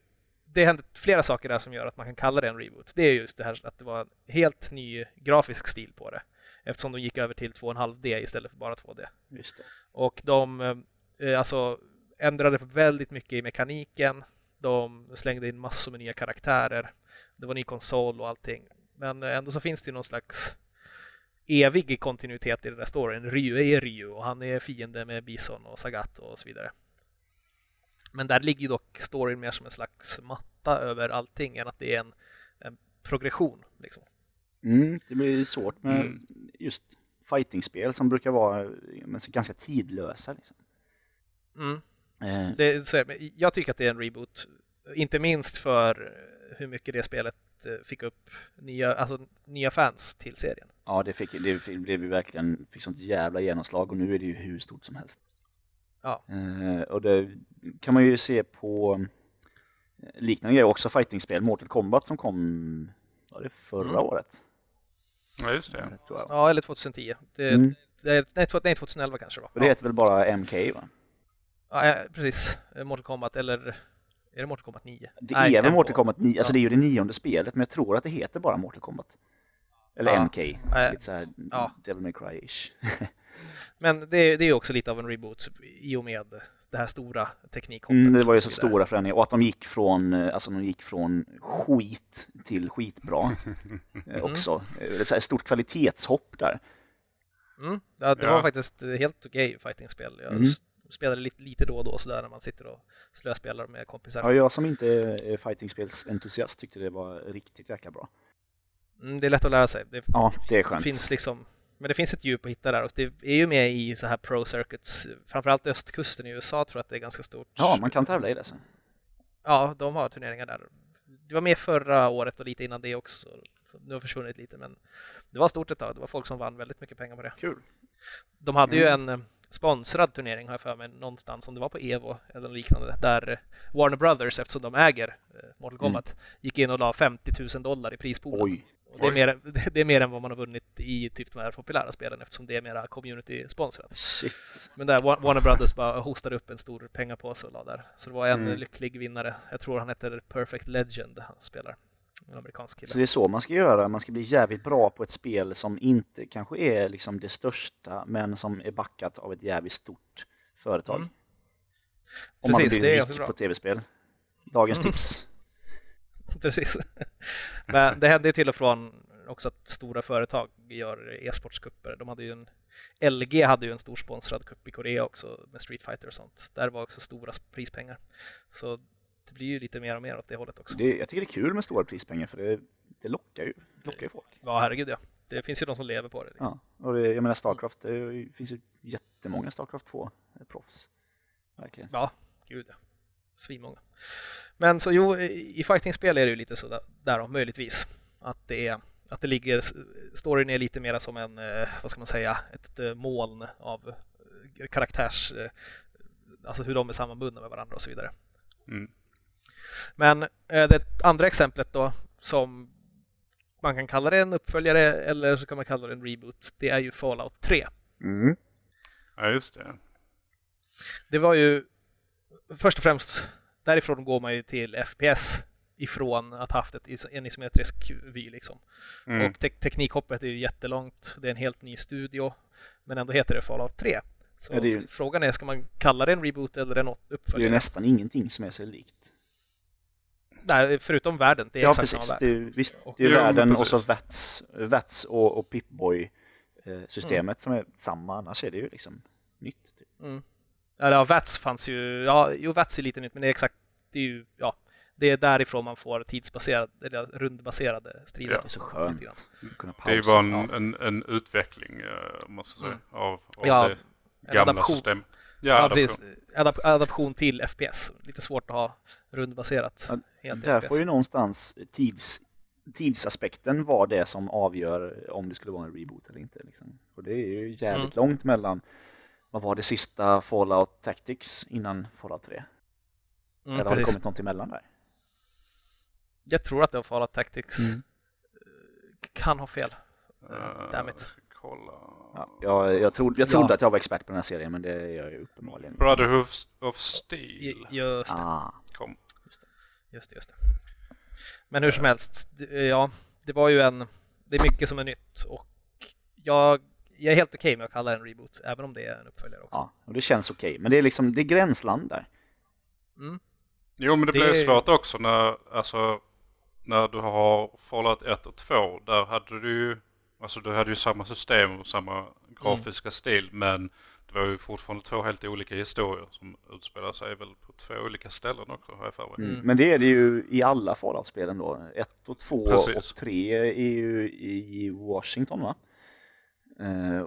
Speaker 1: det hände flera saker där som gör att man kan kalla det en reboot. Det är just det här att det var en helt ny grafisk stil på det. Eftersom de gick över till 2,5D istället för bara 2D.
Speaker 2: Just det.
Speaker 1: Och de eh, alltså, ändrade väldigt mycket i mekaniken. De slängde in massor med nya karaktärer. Det var ny konsol och allting. Men ändå så finns det ju någon slags evig kontinuitet i den där storyn. Ryu är Ryu och han är fiende med Bison och Sagat och så vidare. Men där ligger ju dock storyn mer som en slags matta över allting än att det är en, en progression. Liksom.
Speaker 2: Mm, det blir svårt med
Speaker 3: Mm.
Speaker 2: just fightingspel som brukar vara men, så ganska tidlösa. Liksom.
Speaker 1: Mm.
Speaker 2: Eh,
Speaker 1: Det, så, jag tycker att det är en reboot. Inte minst för hur mycket det spelet eh, fick upp nya, alltså, nya fans till serien.
Speaker 2: ja, det, fick, det fick- blev ju verkligen fick sånt jävla genomslag och nu är det ju hur stort som helst.
Speaker 1: Ja.
Speaker 2: Eh, och det kan man ju se på eh, liknande grejer också fightingspel. Mortal Kombat som kom var det förra
Speaker 1: Mm.
Speaker 2: året.
Speaker 3: Ja, just det.
Speaker 2: Tror jag.
Speaker 1: Ja, eller 2010. Det,
Speaker 2: Mm.
Speaker 1: det, nej, två- nej, 2011 kanske det var.
Speaker 2: Och det
Speaker 1: Ja.
Speaker 2: heter väl bara MK va?
Speaker 1: Ja, eh, precis. Eh, Mortal Kombat eller är det Mortal Kombat 9?
Speaker 2: Det
Speaker 1: Nej,
Speaker 2: är väl. Mortal Kombat 9, alltså
Speaker 1: Ja.
Speaker 2: det är ju det nionde spelet, men jag tror att det heter bara Mortal Kombat. Eller
Speaker 1: Ja.
Speaker 2: MK, lite såhär
Speaker 1: Ja.
Speaker 2: Devil May Cry-ish. <laughs>
Speaker 1: Men det, det är ju också lite av en reboot i och med det här stora teknikhoppet.
Speaker 2: Mm, det var ju så stora förändringar och att de gick från, eh, alltså de gick från skit till skitbra <laughs> eh, också. Eh, Det är så här stort kvalitetshopp där.
Speaker 1: Mm, ja, det
Speaker 3: Ja.
Speaker 1: var faktiskt helt okej fightingspel. Jag
Speaker 2: Mm.
Speaker 1: spelade lite, lite då och då sådär när man sitter och slöspelar med kompisar.
Speaker 2: Ja, jag som inte är fightingspelsentusiast tyckte det var riktigt jäkla bra.
Speaker 1: Mm, det är lätt att lära sig. Det
Speaker 2: Ja, det är skönt.
Speaker 1: finns liksom, men det finns ett djup att hitta där och det är ju med i så här pro circuits, framförallt östkusten i USA tror jag att det är ganska stort.
Speaker 2: Ja, man kan tävla i det sen.
Speaker 1: Ja, de har turneringar där. Det var med förra året och lite innan det också. Det har försvunnit lite men det var stort ett tag. Det var folk som vann väldigt mycket pengar på det.
Speaker 2: Kul.
Speaker 1: De hade ju
Speaker 2: Mm.
Speaker 1: en eh, sponsrad turnering har jag för mig någonstans, om det var på Evo eller liknande, där Warner Brothers, eftersom de äger eh, Mortal Kombat, gick in och la 50 000 dollar i prispoolen.
Speaker 2: Oj.
Speaker 1: Och det, är mer, <laughs> det är mer än vad man har vunnit i typ de här populära spelen eftersom det är mera community-sponsrat.
Speaker 2: Shit.
Speaker 1: Men där Wa- Warner Brothers bara hostade upp en stor pengapåse och la där. Så det var en
Speaker 2: Mm.
Speaker 1: lycklig vinnare. Jag tror han heter Perfect Legend, han spelar. En amerikansk
Speaker 2: Så
Speaker 1: kille.
Speaker 2: det är så man ska göra, man ska bli jävligt bra på ett spel som inte kanske är liksom det största men som är backat av ett jävligt stort företag.
Speaker 1: Mm.
Speaker 2: Om man
Speaker 1: Precis,
Speaker 2: vill
Speaker 1: det är
Speaker 2: bli
Speaker 1: ganska
Speaker 2: rik
Speaker 1: bra.
Speaker 2: på tv-spel. Dagens
Speaker 1: Mm.
Speaker 2: tips. <laughs>
Speaker 1: Precis. Men det hände ju till och från också att stora företag gör e-sportskupper. De hade ju en LG hade ju en stor sponsrad kupp i Korea också med Street Fighter och sånt. Där var också stora prispengar. Så det blir ju lite mer och mer åt det hållet också.
Speaker 2: Det, jag tycker det är kul med stora prispengar för det, det lockar ju, lockar ju folk.
Speaker 1: Ja, herregud ja. Det finns ju de som lever på det. Liksom.
Speaker 2: Ja. Och det, jag menar Starcraft, det finns ju jättemånga Starcraft 2-proffs. Verkligen.
Speaker 1: Ja, gud ja. Svinmånga. Men så jo, i fightingspel är det ju lite så där, därav möjligtvis. Att det är att det ligger, storyn är lite mer som en, eh, vad ska man säga, ett eh, moln av eh, karaktärs, alltså hur de är sammanbundna med varandra och så vidare.
Speaker 3: Mm.
Speaker 1: Men det andra exemplet då som man kan kalla det en uppföljare eller så kan man kalla det en reboot. Det är ju Fallout 3.
Speaker 2: Mm.
Speaker 3: Ja, just det.
Speaker 1: Det var ju först och främst därifrån går man ju till FPS ifrån att ha haft ett, is- en isometrisk vy liksom.
Speaker 3: Mm.
Speaker 1: Och te- teknikhoppet är ju jättelångt. Det är en helt ny studio. Men ändå heter det Fallout 3. Så
Speaker 2: Ja, det är ju-
Speaker 1: frågan är, ska man kalla det en reboot eller en
Speaker 2: Det är ju
Speaker 1: uppföljare?
Speaker 2: nästan ingenting som är sig likt.
Speaker 1: Nej, förutom världen. Det är
Speaker 2: Ja
Speaker 1: exakt
Speaker 2: precis,
Speaker 1: samma
Speaker 2: det
Speaker 1: värld.
Speaker 2: är, visst,
Speaker 1: Och-
Speaker 2: det är
Speaker 3: men
Speaker 2: världen och så. VATS, VATS och, och Pip-Boy eh, systemet
Speaker 1: Mm.
Speaker 2: som är samma, annars är det ju liksom nytt. Typ.
Speaker 1: Mm. Eller ja, VATS fanns ju, ja, jo VATS är lite nytt men det är exakt, det är ju, ja, det är därifrån man får tidsbaserade, eller rundbaserade strider.
Speaker 3: Ja.
Speaker 2: Det är så skönt.
Speaker 3: Det är ju bara en,
Speaker 2: ja.
Speaker 3: en, en utveckling, eh, måste säga,
Speaker 1: Mm.
Speaker 3: av, av
Speaker 1: Ja,
Speaker 3: det gamla
Speaker 1: adaption.
Speaker 3: systemet.
Speaker 1: Ja,
Speaker 3: adaption.
Speaker 1: Adap adaption till FPS. Lite svårt att ha rundbaserat.
Speaker 2: Ja, Där
Speaker 1: FPS.
Speaker 2: får ju någonstans tids, tidsaspekten vara det som avgör om det skulle vara en reboot eller inte. Liksom. Och det är ju jävligt
Speaker 1: Mm.
Speaker 2: långt mellan, vad var det sista Fallout Tactics innan Fallout 3?
Speaker 1: Mm,
Speaker 2: eller har det
Speaker 1: precis.
Speaker 2: kommit något emellan där?
Speaker 1: Jag tror att det var Fallout Tactics.
Speaker 2: Mm.
Speaker 1: Kan ha fel.
Speaker 3: Eh,
Speaker 1: Damn it.
Speaker 3: jag ska Kolla.
Speaker 2: Ja, jag, jag, trodde, jag
Speaker 1: Ja.
Speaker 2: trodde att jag var expert på den här serien men det är jag ju uppenbarligen.
Speaker 3: Brotherhood of Steel
Speaker 1: Just det.
Speaker 2: Ah,
Speaker 3: kom.
Speaker 1: Just det, just det. Men hur som helst, det- ja, det var ju en, det är mycket som är nytt och jag, jag är helt okej med att kalla det en reboot, även om det är en uppföljare också.
Speaker 2: ja, och det känns okej. Men det är liksom, det är gränsland där.
Speaker 1: Mm.
Speaker 3: Jo men det,
Speaker 1: Det-
Speaker 3: blir svårt också när, alltså, när du har Fallout 1 och 2. Där hade du ju, alltså du hade ju samma system och samma grafiska stil men det var ju fortfarande två helt olika historier som utspelar sig väl på två olika ställen också har jag för mig.
Speaker 1: Mm.
Speaker 2: Men det är det ju i alla Fallout-spelen då. Ett och två
Speaker 3: Precis.
Speaker 2: och tre är ju i Washington va? Uh,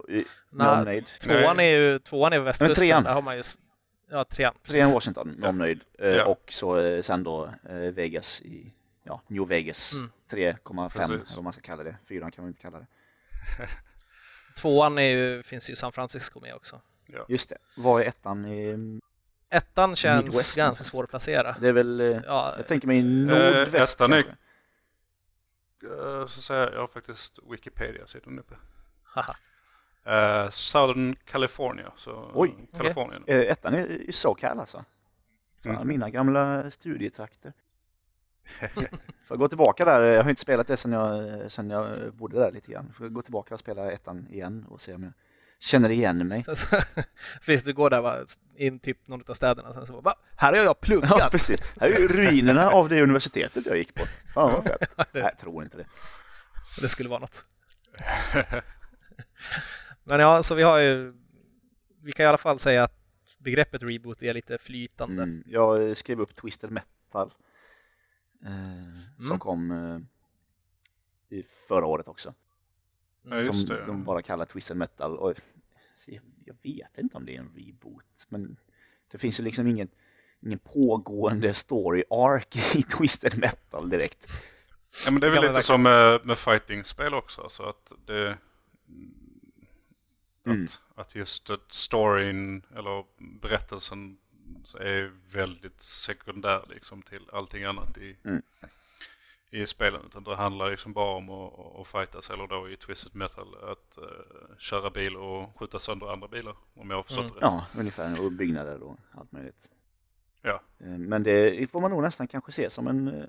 Speaker 2: med omnejd.
Speaker 1: Tvåan är ju tvåan är västkusten,
Speaker 2: trean.
Speaker 1: där har man ju, ja trean.
Speaker 2: Trean Washington med
Speaker 3: Ja.
Speaker 2: omnöjd eh,
Speaker 3: Ja.
Speaker 2: och så eh, sen då eh, Vegas i ja, New Vegas
Speaker 1: Mm.
Speaker 2: 3,5
Speaker 3: Precis.
Speaker 2: eller vad man ska kalla det. Fyran kan man inte kalla det. <laughs>
Speaker 1: Tvåan är ju, finns ju San Francisco med också.
Speaker 3: Ja.
Speaker 2: Just det. Vad är ettan? i
Speaker 1: Ettan känns
Speaker 2: Midwest
Speaker 1: ganska svår att placera.
Speaker 2: Det är väl, eh,
Speaker 1: Ja,
Speaker 2: jag tänker mig nordväst
Speaker 3: ettan är-. Eh, Så säger jag, jag har faktiskt Wikipedia-sidan uppe. Uh, Southern California. Så
Speaker 2: Oj,
Speaker 3: Kalifornien.
Speaker 2: Okay. Uh, ettan är i SoCal alltså. Fan, mm. Mina gamla studietrakter. <laughs> Får jag gå tillbaka där, jag har inte spelat det sedan jag, sedan jag bodde där lite grann. Får jag gå tillbaka och spela ettan igen och se om jag känner igen mig. <laughs>
Speaker 1: Precis, du går där va, in typ någon av städerna sen så bara, va? Här har jag pluggat!
Speaker 2: Ja, precis. Här är ju ruinerna <laughs> av det universitetet jag gick på. Fan vad fett. Nej, jag tror inte det.
Speaker 1: Det skulle vara något. Men ja, så vi har ju, vi kan i alla fall säga att begreppet reboot är lite flytande. Mm,
Speaker 2: jag skrev upp Twisted Metal eh, mm. som kom eh, i förra året också.
Speaker 3: Ja,
Speaker 2: som de bara kallar Twisted Metal. Och, jag vet inte om det är en reboot, men det finns ju liksom ingen, ingen pågående story arc <laughs> i Twisted Metal direkt.
Speaker 3: Ja, men det är väl lite som med, med fighting-spel också, så att det Mm. Att, att just storyn eller berättelsen är väldigt sekundär liksom till allting annat i, mm. i spelen. Utan det handlar liksom bara om att, att fightas eller då i Twisted Metal att uh, köra bil och skjuta sönder andra bilar om jag har förstått mm. det rätt.
Speaker 2: Ja, ungefär. Och byggnader och allt möjligt.
Speaker 3: Ja.
Speaker 2: Eh, men det får man nog nästan kanske se som en uh,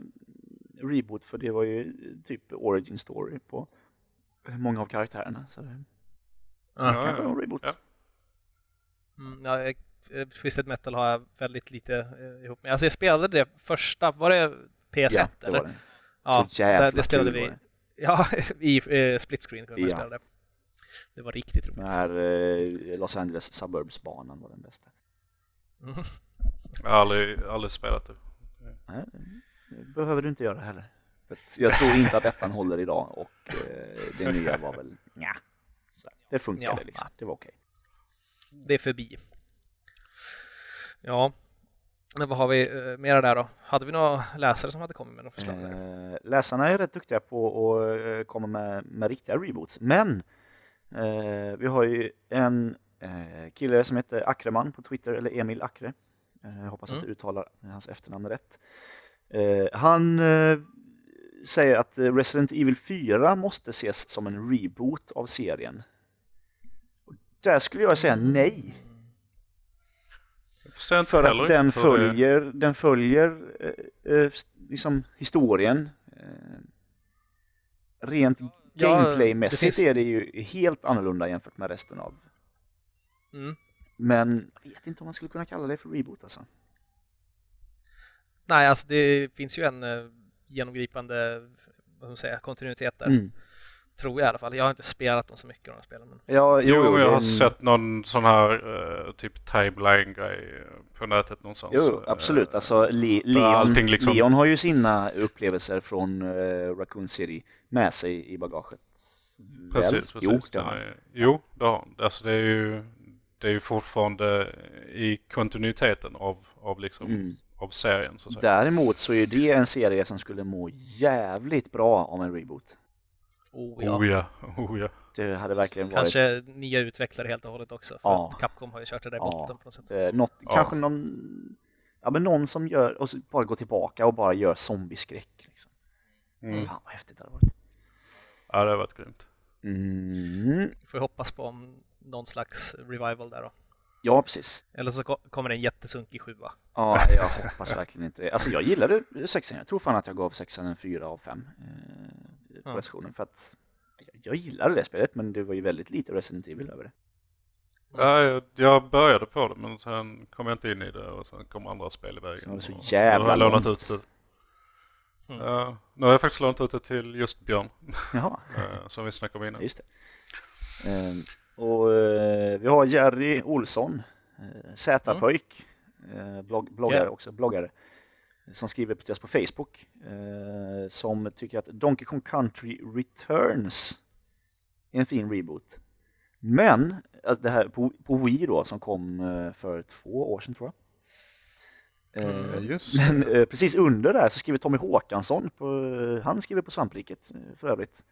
Speaker 2: reboot för det var ju typ origin story på många av karaktärerna. Så det... Ja, kanske ja. en reboot. Ja.
Speaker 1: Mm, ja, Twisted Metal har jag väldigt lite eh, ihop med. Alltså jag spelade det första, var det PS1
Speaker 2: ja,
Speaker 1: det eller?
Speaker 2: Var det. Ja, Så jävla det, det spelade vi.
Speaker 1: Det. <laughs> Ja, i eh, split screen kunde man ja. spela det. Det var riktigt roligt. Den
Speaker 2: här eh, Los Angeles Suburbs-banan var den bästa.
Speaker 3: Mm. Jag har aldrig, aldrig spelat det.
Speaker 2: Nej, det behöver du inte göra heller. Jag tror inte att ettan håller idag och eh, det nya var väl nja. Det funkade ja. liksom, det var okej.
Speaker 1: Okay. Det är förbi. Ja, men vad har vi uh, mera där då? Hade vi några läsare som hade kommit med några förslag?
Speaker 2: Uh, läsarna är rätt duktiga på att uh, komma med, med riktiga reboots, men uh, vi har ju en kille som heter Akreman på Twitter, eller Emil Akre. Jag hoppas mm. att jag uttalar hans efternamn rätt. han säger att Resident Evil 4 måste ses som en reboot av serien. Där skulle jag säga nej.
Speaker 3: Jag
Speaker 2: För att den följer, det. den följer eh, eh, liksom historien. Eh, rent ja, gameplaymässigt det finns... är det ju helt annorlunda jämfört med resten av. Mm. Men jag vet inte om man skulle kunna kalla det för reboot alltså.
Speaker 1: Nej, alltså det finns ju en uh, genomgripande vad man säga, kontinuitet där. Mm. Tror jag i alla fall. Jag har inte spelat dem så mycket de här spelen. Men...
Speaker 3: Ja, jo, jo jag har en... sett någon sån här uh, typ timeline-grej på nätet någonstans.
Speaker 2: Jo, absolut. Alltså, Le Leon, liksom... Leon har ju sina upplevelser från uh, Raccoon City med sig i bagaget.
Speaker 3: Precis, Väl? precis. Jo, det har Jo, det har han. Alltså det är ju det är ju fortfarande i kontinuiteten av, av liksom mm. Av serien så att
Speaker 2: säga. Däremot så är det en serie som skulle må jävligt bra om en reboot.
Speaker 1: Oh ja.
Speaker 3: Oh ja, oh ja.
Speaker 2: Det hade verkligen
Speaker 1: varit... Kanske nya utvecklare helt och hållet också. För ja. att Capcom har ju kört det där i ja. botten på något sätt.
Speaker 2: Eh, något, ja. Kanske någon, ja men någon som gör, och bara går tillbaka och bara gör zombieskräck. Liksom. Mm. Fan vad häftigt det hade varit.
Speaker 3: Ja det hade varit grymt.
Speaker 2: Mm.
Speaker 1: Får hoppas på någon slags revival där då.
Speaker 2: Ja, precis.
Speaker 1: Eller så kommer det en jättesunkig sjua.
Speaker 2: Ja, jag <laughs> hoppas verkligen inte det. Alltså jag gillade sexan. Jag tror fan att jag gav sexan en fyra av fem eh, på ja. recensionen. För att jag gillade det spelet, men det var ju väldigt lite Resident Evil över det.
Speaker 3: Ja, jag, började på det, men sen kom jag inte in i det och sen kom andra spel i vägen. Så
Speaker 2: var det så jävla
Speaker 3: jag lånat ut det. Mm. Uh, nu har jag faktiskt lånat ut det till just Björn.
Speaker 2: Jaha.
Speaker 3: uh, <laughs> som vi snackade om innan.
Speaker 2: Just det. Uh, och uh, vi har Jerry Olsson, uh, Z-pojk, uh, blogg, bloggare yeah. också, bloggare, som skriver till oss på Facebook som tycker att Donkey Kong Country Returns är en fin reboot. Men, alltså det här på, på Wii då som kom för två år sedan tror jag.
Speaker 3: Mm,
Speaker 2: men precis under där så skriver Tommy Håkansson, på, han skriver på Svampriket för övrigt.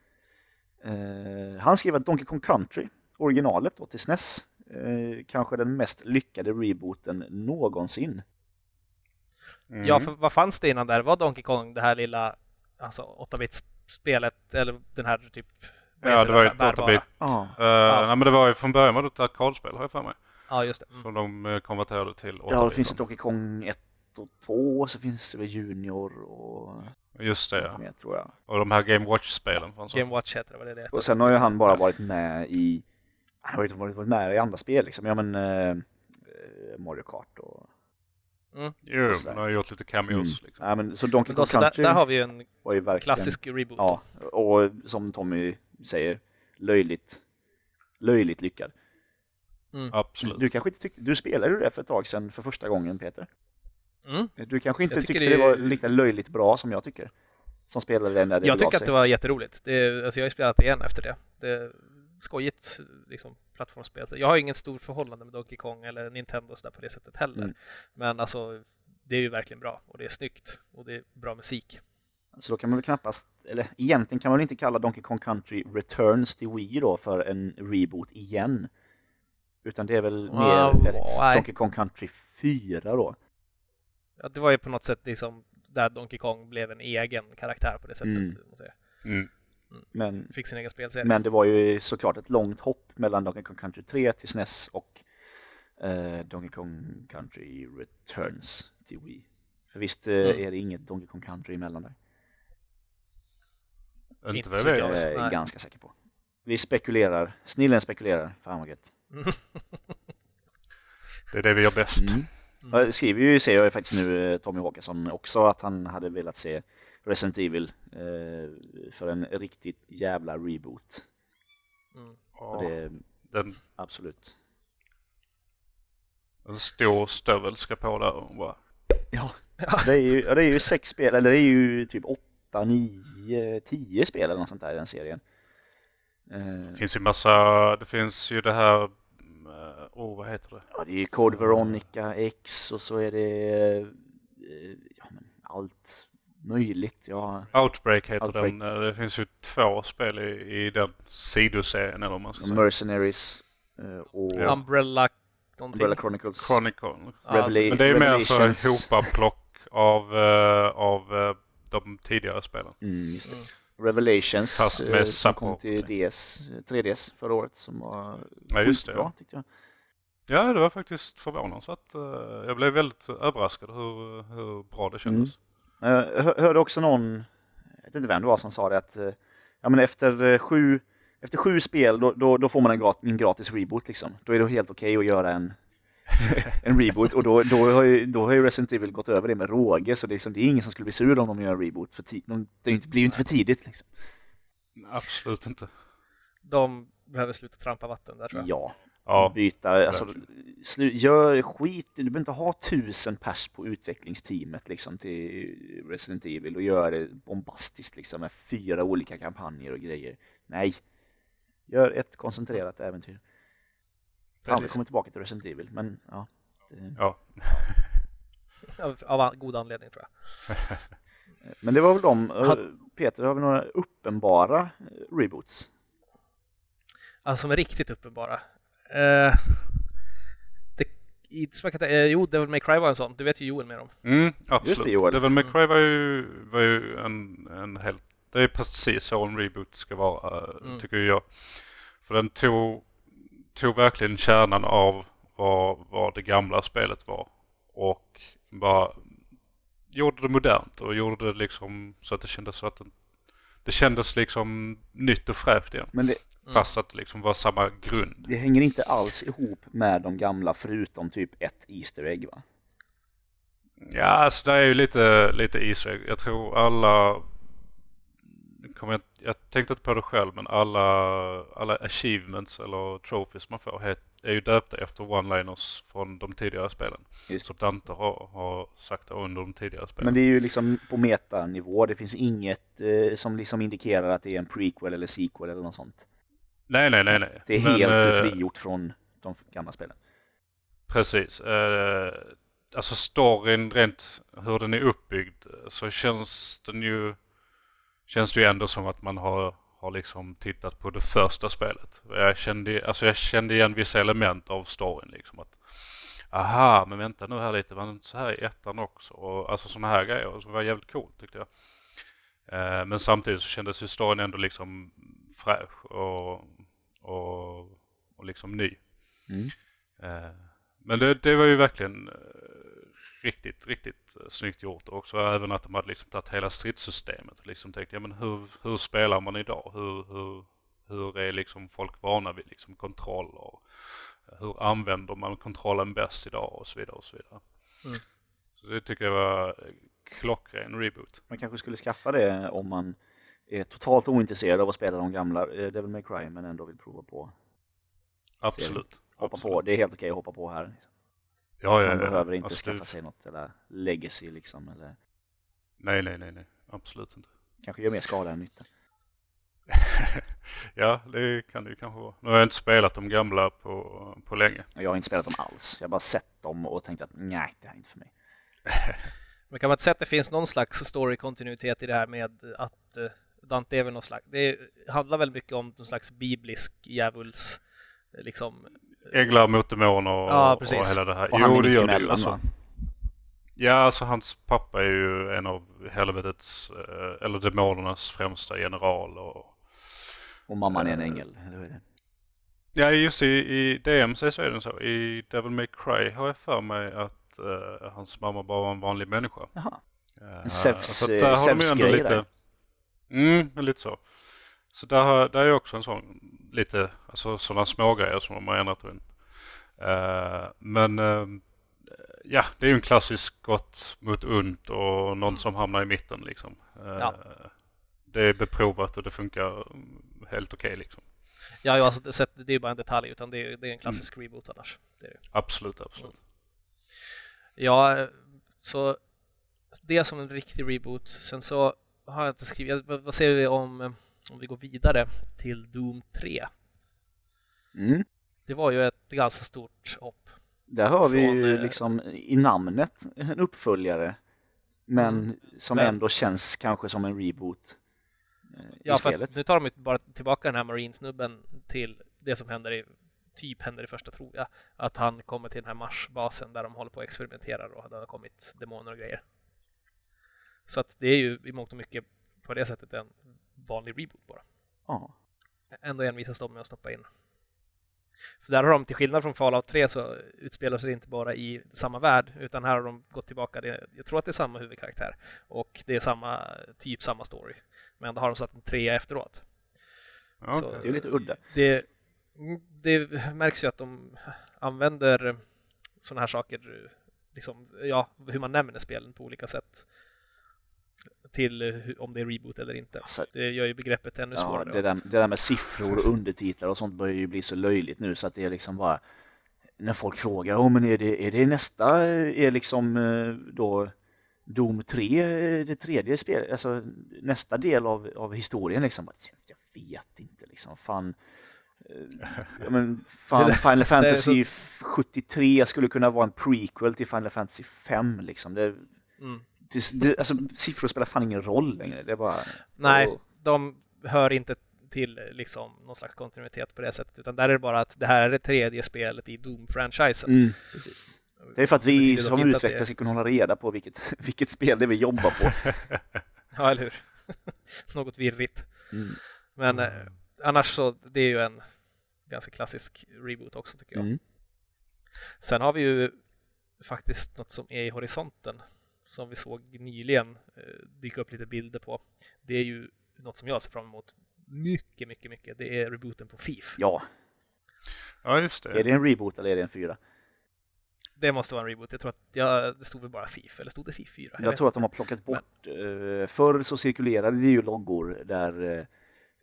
Speaker 2: han skriver att Donkey Kong Country originalet då till SNES. Eh, kanske den mest lyckade rebooten någonsin.
Speaker 1: Mm. Ja, för vad fanns det innan där? Var Donkey Kong det här lilla alltså 8-bits spelet eller den här typ
Speaker 3: Ja, det var ju ett
Speaker 1: bärbara?
Speaker 3: 8-bit.
Speaker 2: Ja.
Speaker 3: Uh, Nej men det var ju från början var det ett arkadspel har jag för mig.
Speaker 1: Ja, just det. Mm.
Speaker 3: Som de eh, konverterade till 8-bit.
Speaker 2: Ja, det finns ett Donkey Kong 1 och 2, så finns det väl Junior och
Speaker 3: Just det ja.
Speaker 2: mer tror jag.
Speaker 3: Och de här Game Watch-spelen
Speaker 1: Game. Watch heter det, vad det är det heter.
Speaker 2: Och sen har ju han bara varit med i, han har ju varit varit med i andra spel liksom. Ja men eh, Mario Kart och
Speaker 3: Jo,
Speaker 2: sådär.
Speaker 3: de har gjort lite cameos
Speaker 2: Mm.
Speaker 3: liksom.
Speaker 2: Ja men så Donkey Kong
Speaker 1: då, så där,
Speaker 2: Country
Speaker 1: där har vi ju en
Speaker 2: verkligen
Speaker 1: klassisk reboot.
Speaker 2: Ja, och som Tommy säger, löjligt, löjligt lyckad.
Speaker 3: Absolut.
Speaker 2: Du kanske inte tyckte, du spelade ju det för ett tag sedan för första gången Peter.
Speaker 1: Mm.
Speaker 2: Du kanske inte tyckte
Speaker 1: tycker
Speaker 2: det
Speaker 1: det-
Speaker 2: var lika löjligt bra som jag tycker. Som spelade det när det
Speaker 1: Jag tycker att
Speaker 2: sig.
Speaker 1: det var jätteroligt. Det, alltså jag har ju spelat det igen efter det. Det skojigt liksom, plattformsspel. Jag har ingen stor förhållande med Donkey Kong eller Nintendo så där på det sättet heller.
Speaker 2: Mm.
Speaker 1: Men alltså, det är ju verkligen bra och det är snyggt och det är bra musik.
Speaker 2: Så då kan man väl knappast, eller egentligen kan man väl inte kalla Donkey Kong Country Returns till Wii då för en reboot igen. Utan det är väl
Speaker 1: Ja,
Speaker 2: mer ett
Speaker 1: nej.
Speaker 2: Donkey Kong Country 4 då.
Speaker 1: Ja, det var ju på något sätt liksom där Donkey Kong blev en egen karaktär på det sättet.
Speaker 2: Mm.
Speaker 1: måste jag säga.
Speaker 3: Mm.
Speaker 2: Men,
Speaker 1: Fick sin egen spelserie.
Speaker 2: men det var ju såklart ett långt hopp mellan Donkey Kong Country 3 till SNES och eh, Donkey Kong Country Returns till Wii. För visst eh,
Speaker 1: Mm.
Speaker 2: är det inget Donkey Kong Country emellan där.
Speaker 3: Inte vad jag vet.
Speaker 1: jag-
Speaker 2: är
Speaker 1: Nej.
Speaker 2: ganska säker på. Vi spekulerar, snillen spekulerar. Fan vad gött. <laughs>
Speaker 3: Det är det vi gör bäst.
Speaker 2: Mm. Jag skriver ju, ser jag ju faktiskt nu, eh, Tommy Håkansson också att han hade velat se Resident Evil eh, för en riktigt jävla reboot.
Speaker 1: Mm.
Speaker 3: Ja,
Speaker 2: det,
Speaker 3: den,
Speaker 2: absolut.
Speaker 3: en stor stövel ska på där och bara
Speaker 2: Ja, det är ju, det är ju sex spel, eller det är ju typ åtta, nio, tio spel eller något sånt där i den serien. Eh,
Speaker 3: Det finns ju massa, det finns ju det här, eh, oh vad heter det?
Speaker 2: ja, det är ju Code Veronica X och så är det ja, men allt möjligt. Ja,
Speaker 3: Outbreak heter
Speaker 2: Outbreak.
Speaker 3: den. Eh, Det finns ju två spel i, i den sidoserien eller man ska säga.
Speaker 2: Mercenaries eh, och
Speaker 3: Ja.
Speaker 1: Umbrella.
Speaker 2: Umbrella Chronicles.
Speaker 3: Chronicle.
Speaker 1: Alltså,
Speaker 3: Men det är mer så en hopaplock av, eh, av de tidigare spelen.
Speaker 2: Mm, just det.
Speaker 1: Mm.
Speaker 2: Revelations
Speaker 3: Fast med
Speaker 2: som kom till DS, 3DS förra året som var
Speaker 3: Ja, just det, ja.
Speaker 2: tyckte jag.
Speaker 3: Ja, det var faktiskt förvånansvärt. Jag blev väldigt överraskad hur, hur bra det kändes.
Speaker 2: Jag hör- hörde också någon, jag vet inte vem det var som sa det att eh, ja, men efter eh, sju efter sju spel då, då, då får man en, grat, en gratis reboot liksom. Då är det helt okej att göra en, <laughs> en reboot och då, då, har ju, då har ju Resident Evil gått över det med råge så det är, liksom, det är ingen som skulle bli sur om de gör en reboot för tid, de, det blir ju inte för tidigt liksom.
Speaker 3: Absolut inte.
Speaker 1: De behöver sluta trampa vatten där tror jag.
Speaker 2: Ja,
Speaker 3: Ja,
Speaker 2: byta, alltså, slu, gör skit, du behöver inte ha tusen pers på utvecklingsteamet liksom till Resident Evil och göra det bombastiskt liksom med fyra olika kampanjer och grejer. Nej, gör ett koncentrerat äventyr. Fan, vi kommer tillbaka till Resident Evil, men ja. Det,
Speaker 3: ja. <laughs>
Speaker 1: Av, god anledning tror jag. <laughs>
Speaker 2: men det var väl de,
Speaker 1: Had-
Speaker 2: Peter, har vi några uppenbara eh, reboots?
Speaker 1: Alltså som är riktigt uppenbara. Eh, det, i, som jag kan, ta- eh, jo, Devil May Cry var en sån. Det vet ju Joel mer om.
Speaker 3: Mm, absolut.
Speaker 2: det, Joel.
Speaker 3: Devil May Cry var ju, var ju en, en helt... Det är precis så en reboot ska vara, eh,
Speaker 1: Mm.
Speaker 3: tycker jag. För den tog, tog verkligen kärnan av vad, vad det gamla spelet var. Och bara gjorde det modernt och gjorde det liksom så att det kändes så att det, det kändes liksom nytt och fräscht igen.
Speaker 2: Men det,
Speaker 1: Mm.
Speaker 3: Fast att det liksom var samma grund.
Speaker 2: det hänger inte alls ihop med de gamla förutom typ ett Easter egg va?
Speaker 3: Ja, alltså det är ju lite, lite Easter egg. Jag tror alla... jag, jag tänkte inte på det själv men alla, alla achievements eller trophies man får het, är ju döpta efter one-liners från de tidigare spelen.
Speaker 2: Just.
Speaker 3: Som Dante har, har sagt under de tidigare spelen.
Speaker 2: Men det är ju liksom på metanivå, det finns inget eh, som liksom indikerar att det är en prequel eller sequel eller något sånt.
Speaker 3: Nej, nej, nej, nej.
Speaker 2: Det är
Speaker 3: Men,
Speaker 2: helt
Speaker 3: eh,
Speaker 2: frigjort från de gamla spelen.
Speaker 3: Precis. Eh, alltså storyn rent hur den är uppbyggd så känns den ju känns det ju ändå som att man har, har liksom tittat på det första spelet. Jag kände, alltså jag kände igen vissa element av storyn liksom att aha, men vänta nu här lite, var det inte så här i ettan också? Och alltså sådana här grejer som var jävligt coolt tyckte jag. Eh, men samtidigt så kändes ju storyn ändå liksom fräsch och, och, och liksom ny.
Speaker 2: Mm.
Speaker 3: Eh, men det, det var ju verkligen eh, riktigt, riktigt eh, snyggt gjort och också även att de hade liksom tagit hela stridssystemet. Liksom tänkt, ja men hur, hur spelar man idag? Hur, hur, hur är liksom folk vana vid liksom kontroll och hur använder man kontrollen bäst idag och så vidare och så vidare.
Speaker 1: Mm.
Speaker 3: Så det tycker jag var klockren reboot.
Speaker 2: Man kanske skulle skaffa det om man är totalt ointresserad av att spela de gamla eh, Devil May Cry men ändå vill prova på
Speaker 3: Absolut.
Speaker 2: hoppa
Speaker 3: absolut.
Speaker 2: på. Det är helt okej att hoppa på här.
Speaker 3: Ja, ja,
Speaker 2: Man
Speaker 3: ja.
Speaker 2: behöver inte
Speaker 3: Alltså,
Speaker 2: skaffa
Speaker 3: det-
Speaker 2: sig något eller legacy liksom eller
Speaker 3: Nej, nej, nej, nej. Absolut inte.
Speaker 2: kanske gör mer skada än nytta. <laughs>
Speaker 3: ja, det kan det ju kanske vara. Nu har jag inte spelat de gamla på, på länge.
Speaker 2: Jag har inte spelat dem alls. Jag har bara sett dem och tänkt att nej, det här är inte för mig. <laughs>
Speaker 1: Men kan man inte säga att det finns någon slags story-kontinuitet i det här med att eh, Dante är väl någon slags, det handlar väl mycket om någon slags biblisk djävuls, eh, liksom,
Speaker 3: Änglar mot demoner och,
Speaker 1: Ja, precis.
Speaker 3: och hela det här.
Speaker 2: Och han
Speaker 3: jo,
Speaker 2: är
Speaker 3: det
Speaker 2: mitt
Speaker 3: gör det ju. Alltså, ja, alltså hans pappa är ju en av helvetets, eh, eller demonernas främsta general. Och,
Speaker 2: Och mamman är en
Speaker 3: Eh,
Speaker 2: ängel, eller hur är det?
Speaker 3: ja, just i, i DMC så är det så. I Devil May Cry har jag för mig att eh, hans mamma bara var en vanlig människa.
Speaker 2: Jaha.
Speaker 3: Uh,
Speaker 2: Zeus-
Speaker 3: så att där har de ju ändå
Speaker 2: Zeus-grej
Speaker 3: lite...
Speaker 2: där.
Speaker 3: Mm, lite så. Så där, har, där är också en sån lite, alltså sådana smågrejer som de har ändrat runt. Eh, men eh, ja, det är ju en klassisk gott mot ont och någon som hamnar i mitten liksom. Eh,
Speaker 1: Ja.
Speaker 3: Det är beprovat och det funkar mm, helt okej liksom.
Speaker 1: ja, ja alltså, det, så- det är ju bara en detalj utan det är, det är en klassisk reboot annars.
Speaker 3: Absolut, absolut.
Speaker 1: Ja, så det är som en riktig reboot. Sen så har jag inte skrivit, vad, säger vi om, eh, om vi går vidare till Doom 3?
Speaker 2: Mm.
Speaker 1: Det var ju ett ganska stort hopp.
Speaker 2: Där har vi
Speaker 1: Från,
Speaker 2: ju
Speaker 1: eh,
Speaker 2: liksom i namnet en uppföljare men
Speaker 1: Mm.
Speaker 2: som
Speaker 1: Men-
Speaker 2: ändå känns kanske som en reboot eh,
Speaker 1: Ja, för att nu tar de ju bara tillbaka den här Marine-snubben till det som händer i, typ händer i första tror jag. Att han kommer till den här Mars-basen där de håller på och experimenterar och det har kommit demoner och grejer. Så att det är ju i mångt och mycket på det sättet en vanlig reboot bara.
Speaker 2: Ja.
Speaker 1: Ändå envisas de med att stoppa in. För där har de till skillnad från Fallout 3 så utspelar sig det inte bara i samma värld utan här har de gått tillbaka. Det, jag tror att det är samma huvudkaraktär och det är samma, typ samma story. Men då har de satt en trea efteråt.
Speaker 3: Ja,
Speaker 1: Så-.
Speaker 2: Det är lite udda.
Speaker 1: Det, det märks ju att de använder sådana här saker, liksom, ja, hur man nämner spelen på olika sätt till hur- om det är reboot eller inte.
Speaker 2: Alltså,
Speaker 1: Det gör ju begreppet ännu
Speaker 2: ja,
Speaker 1: svårare.
Speaker 2: det, där, det där med siffror och undertitlar och sånt börjar ju bli så löjligt nu så att det är liksom bara när folk frågar, oh, men är det, är det nästa, är liksom eh, då Dom 3 eh, det tredje spelet, alltså nästa del av, av historien liksom. Jag vet inte liksom, fan. eh, Ja, men <laughs> fan,
Speaker 1: Det-
Speaker 2: Final Fantasy 73 skulle kunna vara en prequel till Final Fantasy 5 liksom. Det,
Speaker 1: Mm.
Speaker 2: Det, det, alltså siffror spelar fan ingen roll längre. Det är bara...
Speaker 1: Nej,
Speaker 2: Åh.
Speaker 1: de hör inte till liksom någon slags kontinuitet på det sättet utan där är det bara att det här är det tredje spelet i Doom-franchisen.
Speaker 2: Mm, precis. Det är för att vi som
Speaker 1: det
Speaker 2: utvecklare ska kunna hålla reda på vilket, <laughs> vilket spel det är vi jobbar på. <laughs>
Speaker 1: Ja, eller hur? <laughs> Något virrigt.
Speaker 2: Mm.
Speaker 1: Men eh, annars så, det är ju en ganska klassisk reboot också tycker jag.
Speaker 2: Mm.
Speaker 1: Sen har vi ju faktiskt något som är i horisonten som vi såg nyligen eh, dyka upp lite bilder på. Det är ju något som jag ser fram emot mycket, mycket, mycket. Det är rebooten på FIF.
Speaker 2: Ja,
Speaker 3: ja, just det.
Speaker 2: är det en reboot eller är det en fyra?
Speaker 1: Det måste vara en reboot. Jag tror att ja, det stod väl bara FIF, eller stod det FIF 4?
Speaker 2: Jag tror att de har plockat bort, eh, förr så cirkulerade det ju loggor där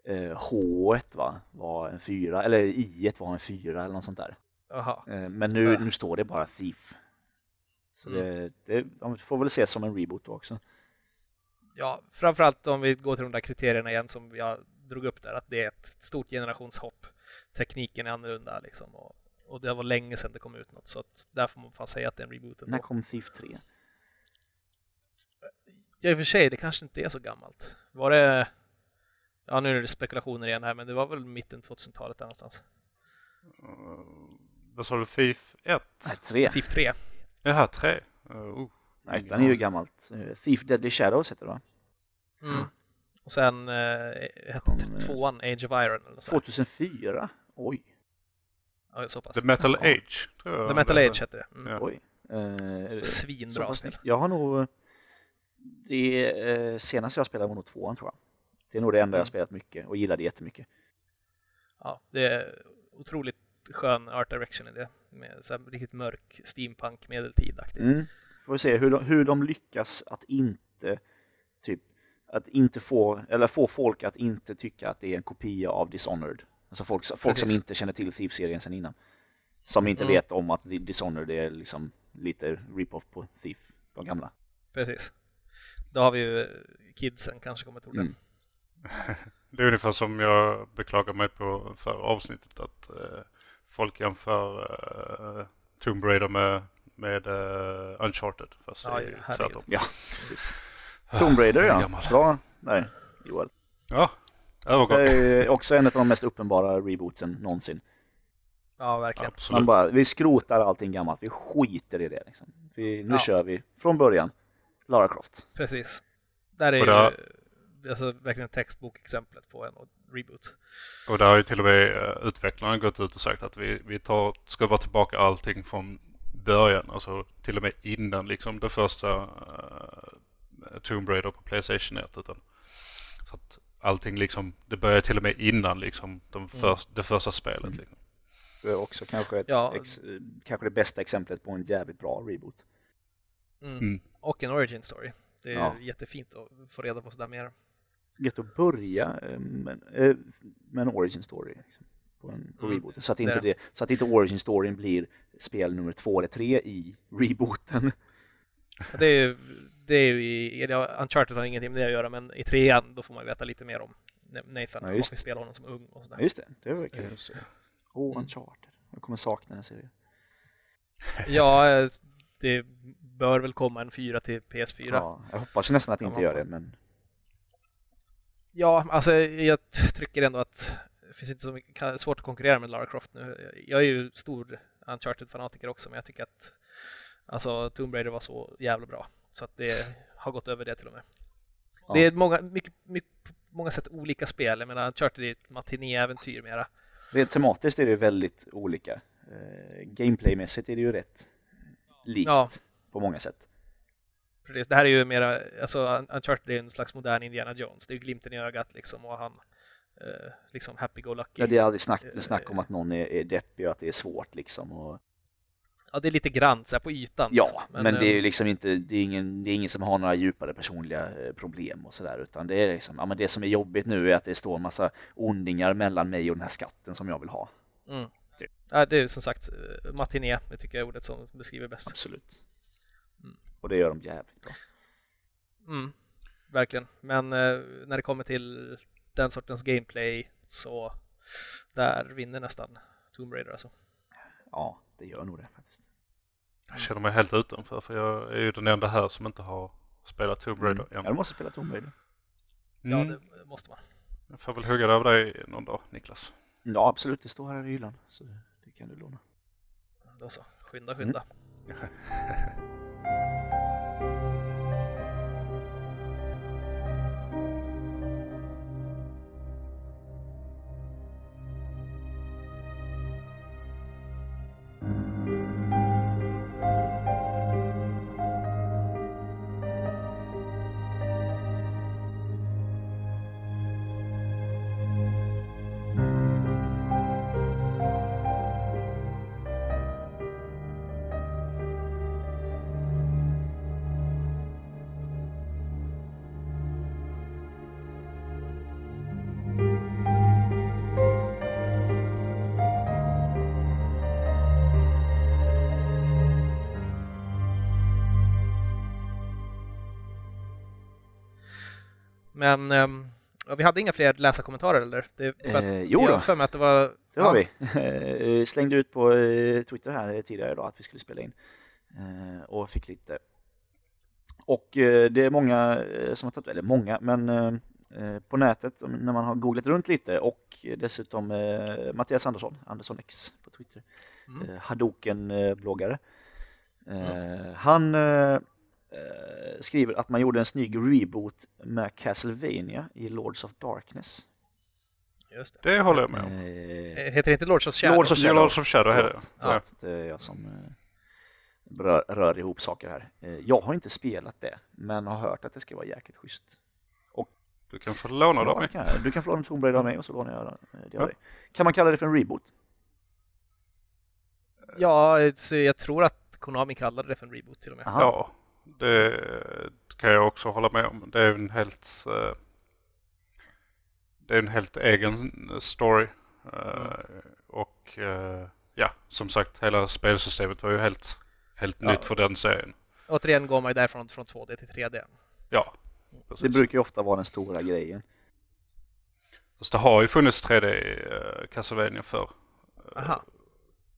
Speaker 2: eh, H1 va, var en fyra, eller I1 var en fyra eller något sånt där.
Speaker 1: Jaha.
Speaker 2: Eh, men nu,
Speaker 1: Ja.
Speaker 2: nu står det bara Thief. Så
Speaker 1: Mm.
Speaker 2: det, det de får väl ses som en reboot då också.
Speaker 1: Ja, framförallt om vi går till de där kriterierna igen som jag drog upp där, att det är ett stort generationshopp. Tekniken är annorlunda liksom. Och, och det var länge sedan det kom ut något, så att där får man fan säga att det är en reboot
Speaker 2: När
Speaker 1: ändå.
Speaker 2: kom Thief 3?
Speaker 1: Ja, i och för sig, det kanske inte är så gammalt. Var det... Ja, nu är det spekulationer igen här, men det var väl mitten 2000-talet där någonstans.
Speaker 3: Uh, vad sa du? FIF 1?
Speaker 2: Nej, 3.
Speaker 1: FIF 3.
Speaker 3: Jaha, 3. Uh.
Speaker 2: Nej, den är ju gammalt. Eh, Thief Deadly Shadows heter det va?
Speaker 1: Mm. Och sen eh, hette
Speaker 2: eh,
Speaker 1: tvåan Age of Iron. Eller så här.
Speaker 2: 2004? Oj,
Speaker 1: Ja, så pass.
Speaker 3: The Metal
Speaker 2: Ja.
Speaker 3: Age. Tror jag
Speaker 1: The Metal
Speaker 3: det-
Speaker 1: Age hette det. Mm.
Speaker 3: Ja.
Speaker 2: oj. Eh,
Speaker 1: Svinbra spel.
Speaker 2: Jag har nog, det eh, senaste jag spelade var nog tvåan tror jag. Det är nog det enda jag
Speaker 1: Mm.
Speaker 2: spelat mycket och gillade jättemycket.
Speaker 1: Ja, det är otroligt skön art direction i det. Med så här riktigt mörk steampunk medeltidaktigt.
Speaker 2: Mm. Får vi se hur de, hur de lyckas att inte typ att inte få, eller få folk att inte tycka att det är en kopia av Dishonored. Alltså folk, folk som inte känner till Thief-serien sedan innan. Som inte
Speaker 1: Mm.
Speaker 2: vet om att Dishonored är liksom lite rip-off på Thief, de gamla.
Speaker 1: Precis. Då har vi ju kidsen kanske kommer tro det.
Speaker 2: Mm. <laughs>
Speaker 3: Det är ungefär som jag beklagar mig på för avsnittet att eh, folk jämför eh, Tomb Raider med, med eh, Uncharted. Fast
Speaker 1: Ja,
Speaker 3: det är ju
Speaker 1: herregud.
Speaker 3: tvärtom.
Speaker 2: Ja, precis. Tomb Raider ja.
Speaker 3: Gammal.
Speaker 2: Bra. Nej, Joel.
Speaker 3: Ja, övergång.
Speaker 2: Det är också en av de mest uppenbara rebootsen någonsin.
Speaker 1: Ja, verkligen.
Speaker 2: Man
Speaker 3: Absolut.
Speaker 2: bara, vi skrotar allting gammalt, vi skiter i det liksom. Vi, nu
Speaker 1: Ja.
Speaker 2: kör vi från början. Lara Croft.
Speaker 1: Precis. Där är
Speaker 3: Och
Speaker 1: ju
Speaker 3: där-
Speaker 1: alltså, verkligen textbokexemplet på en reboot.
Speaker 3: Och där har ju till och med eh, utvecklarna gått ut och sagt att vi, vi tar, ska vara tillbaka allting från början. Alltså till och med innan liksom det första uh, Tomb Raider på Playstation 1. Utan, så att allting liksom, det börjar till och med innan liksom de först, det första spelet.
Speaker 2: Mm.
Speaker 3: Liksom.
Speaker 2: Det är också kanske, ett
Speaker 1: Ja.
Speaker 2: ex, kanske det bästa exemplet på en jävligt bra reboot.
Speaker 1: Mm.
Speaker 3: Mm.
Speaker 1: Och en origin story. Det är
Speaker 2: Ja.
Speaker 1: jättefint att få reda på sådär mer.
Speaker 2: Gött att börja eh, med, eh, med en origin story liksom, på, en, på
Speaker 1: Mm,
Speaker 2: rebooten. Så att, inte
Speaker 1: det.
Speaker 2: så att inte origin storyn blir spel nummer två eller tre i rebooten.
Speaker 1: Och Det är ju, det är ju i, Uncharted har ingenting med det att göra men i trean då får man veta lite mer om Nathan.
Speaker 2: Ja, just
Speaker 1: får spela honom som ung och sådär.
Speaker 2: Ja, just det, det var kul. Åh,
Speaker 1: Mm.
Speaker 2: Uncharted. Jag kommer sakna den serien. <laughs>
Speaker 1: Ja, eh, det bör väl komma en 4 till PS4. Ja,
Speaker 2: Ja, jag hoppas nästan att det inte gör det, men
Speaker 1: alltså jag tycker ändå att det finns inte så mycket svårt att konkurrera med Lara Croft nu. Jag är ju stor Uncharted-fanatiker också men jag tycker att alltså Tomb Raider var så jävla bra så att det har gått över det till och med.
Speaker 2: Ja.
Speaker 1: Det är många, mycket, mycket, många sätt olika spel. Jag menar Uncharted är ett matinéäventyr mera.
Speaker 2: rent tematiskt är det väldigt olika. Eh, Gameplaymässigt är det ju rätt likt
Speaker 1: Ja.
Speaker 2: på många sätt.
Speaker 1: Precis. Det här är ju mera, alltså Uncharted är en slags modern Indiana Jones. Det är glimten i ögat liksom och han eh, liksom happy-go-lucky.
Speaker 2: Ja, det är aldrig snack,
Speaker 1: Eh,
Speaker 2: snack om att någon är, är deppig och att det är svårt liksom. Och,
Speaker 1: Ja, det är lite grant så här, på ytan.
Speaker 2: ja,
Speaker 1: liksom.
Speaker 2: men, det är ju
Speaker 1: eh,
Speaker 2: liksom inte, det är ingen, det är ingen som har några djupare personliga eh, problem och sådär utan det är liksom, ja men det som är jobbigt nu är att det står en massa ondingar mellan mig och den här skatten som jag vill ha.
Speaker 1: Mm.
Speaker 2: Typ.
Speaker 1: Ja, det är ju som sagt matiné, det tycker jag är ordet som beskriver bäst.
Speaker 2: Absolut.
Speaker 1: Mm.
Speaker 2: Och det gör de jävligt bra.
Speaker 1: Mm, verkligen. Men eh, när det kommer till den sortens gameplay så där vinner nästan Tomb Raider alltså.
Speaker 2: Ja, det gör nog det faktiskt.
Speaker 3: Jag känner mig helt utanför för jag är ju den enda här som inte har spelat Tomb Raider
Speaker 2: Mm.
Speaker 3: än.
Speaker 2: Ja, du måste spela Tomb Raider.
Speaker 1: Ja,
Speaker 3: Mm.
Speaker 1: det måste man.
Speaker 3: Jag får väl hugga av dig någon dag, Niklas.
Speaker 2: Ja, absolut. Det står här i hyllan. Så det kan du låna.
Speaker 1: Då så. Skynda, skynda. <laughs> Men ehm, ja, vi hade inga fler läsarkommentarer eller? Det, för att
Speaker 2: Eh, jo då.
Speaker 1: har för mig att det var...
Speaker 2: Det har
Speaker 1: ja,
Speaker 2: vi. <laughs> Eh, Slängde ut på eh, Twitter här tidigare idag att vi skulle spela in. Eh, Och fick lite. Och det är många som har tagit, eller många, men på nätet när man har googlat runt lite och dessutom Mattias Andersson, Andersson X på Twitter,
Speaker 1: Mm.
Speaker 2: Hadoken-bloggare. Eh, Han eh, eh, skriver att man gjorde en snygg reboot med Castlevania i Lords of Darkness.
Speaker 1: Just det.
Speaker 3: Det håller jag med om.
Speaker 2: Eh,
Speaker 1: Heter det inte Lords of Shadow?
Speaker 2: Lords of
Speaker 3: Ja,
Speaker 2: Shadow.
Speaker 3: Lords of Shadow heter det. Ja.
Speaker 2: det är jag som eh, rör, rör ihop saker här. Eh, Jag har inte spelat det, men har hört att det ska vara jäkligt schysst.
Speaker 3: Du kan få låna
Speaker 2: Ja,
Speaker 3: dem.
Speaker 2: det kan. Du kan få låna Tomb Raider av mig och så lånar jag eh, det av
Speaker 3: Ja.
Speaker 2: dig. Kan man kalla det för en reboot?
Speaker 1: Ja, så jag tror att Konami kallade det för en reboot till och med.
Speaker 2: Aha.
Speaker 3: Ja, det kan jag också hålla med om. Det är en helt eh, det är en helt egen story. Eh, Och eh, ja, som sagt, hela spelsystemet var ju helt, helt
Speaker 2: Ja.
Speaker 3: nytt för den serien.
Speaker 1: Återigen går man ju därifrån från 2D till 3D.
Speaker 3: Ja,
Speaker 2: Det
Speaker 3: precis.
Speaker 2: brukar ju ofta vara den stora grejen.
Speaker 3: Fast det har ju funnits 3D uh, Castlevania förr. Eh,
Speaker 1: Aha.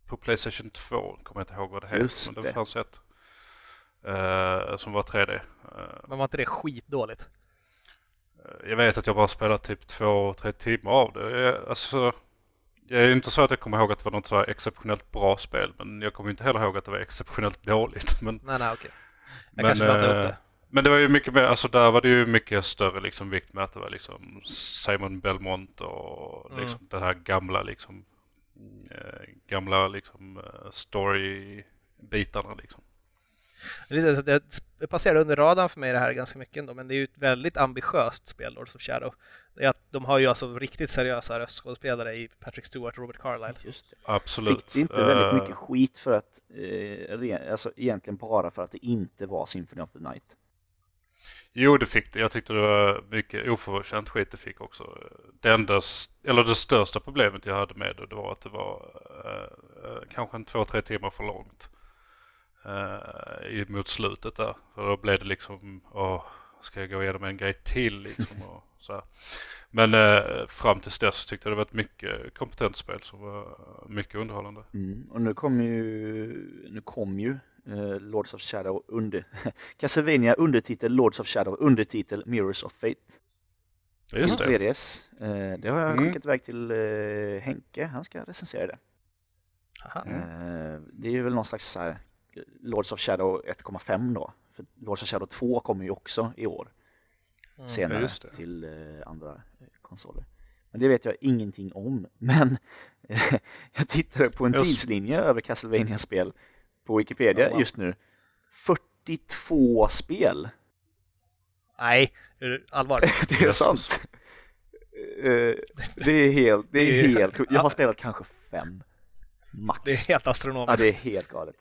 Speaker 3: På Playstation 2 kommer jag inte ihåg vad det heter.
Speaker 2: Just
Speaker 3: men det,
Speaker 2: det.
Speaker 3: fanns ett eh, som var 3D. Eh,
Speaker 1: Men var inte det skitdåligt?
Speaker 3: Eh, Jag vet att jag bara spelat typ två, tre timmar av det. Jag, alltså, jag är inte så att jag kommer ihåg att det var något så exceptionellt bra spel. Men jag kommer inte heller ihåg att det var exceptionellt dåligt. <laughs> Men,
Speaker 1: Nej, nej, okej. Jag
Speaker 3: men,
Speaker 1: kanske blandade upp
Speaker 3: eh,
Speaker 1: det.
Speaker 3: men det var ju mycket mer, alltså där var det ju mycket större liksom vikt med att det var liksom Simon Belmont och
Speaker 1: Mm.
Speaker 3: liksom den här gamla liksom eh, gamla liksom eh, story-bitarna liksom.
Speaker 1: Det, passerade under radarn för mig det här ganska mycket ändå, men det är ju ett väldigt ambitiöst spel, Lords of Shadow. Det är att de har ju alltså riktigt seriösa röstskådespelare i Patrick Stewart och Robert Carlyle.
Speaker 2: Just det.
Speaker 3: Absolut.
Speaker 2: Fick det inte väldigt
Speaker 3: Eh,
Speaker 2: mycket skit för att, eh, alltså egentligen bara för att det inte var Symphony of the Night?
Speaker 3: Jo, det fick det. Jag tyckte det var mycket oförtjänt skit det fick också. Det enda, s- eller det största problemet jag hade med det, det var att det var eh, eh, kanske en två, tre timmar för långt. Uh, mot slutet där. För då blev det liksom, åh, ska jag gå igenom en grej till liksom och så här. Men eh, fram tills dess tyckte jag det var ett mycket kompetent spel som var mycket underhållande.
Speaker 2: Mm. Och nu kom ju, nu kom ju eh, Lords of Shadow under, <laughs> Castlevania undertitel Lords of Shadow undertitel Mirrors of Fate.
Speaker 3: Just
Speaker 2: till
Speaker 3: det.
Speaker 2: 3DS. Eh, det har jag
Speaker 3: Mm.
Speaker 2: skickat iväg till eh, Henke, han ska recensera det.
Speaker 1: Aha.
Speaker 2: Eh, det är ju väl någon slags så här, Lords of Shadow 1,5 då. För Lords of Shadow 2 kommer ju också i år
Speaker 1: Mm.
Speaker 2: senare
Speaker 3: just det.
Speaker 2: till eh, andra eh, konsoler. Men det vet jag ingenting om. <laughs> Men eh, jag tittade på en tidslinje över castlevania spel på Wikipedia
Speaker 1: Ja,
Speaker 2: just nu. 42 spel!
Speaker 1: Nej, är det <laughs>
Speaker 2: är sant! Eh, det är helt, det är helt Jag har
Speaker 1: ja.
Speaker 2: spelat kanske fem. Max.
Speaker 1: Det är helt
Speaker 2: Ja,
Speaker 1: astronomiskt.
Speaker 2: det är helt galet.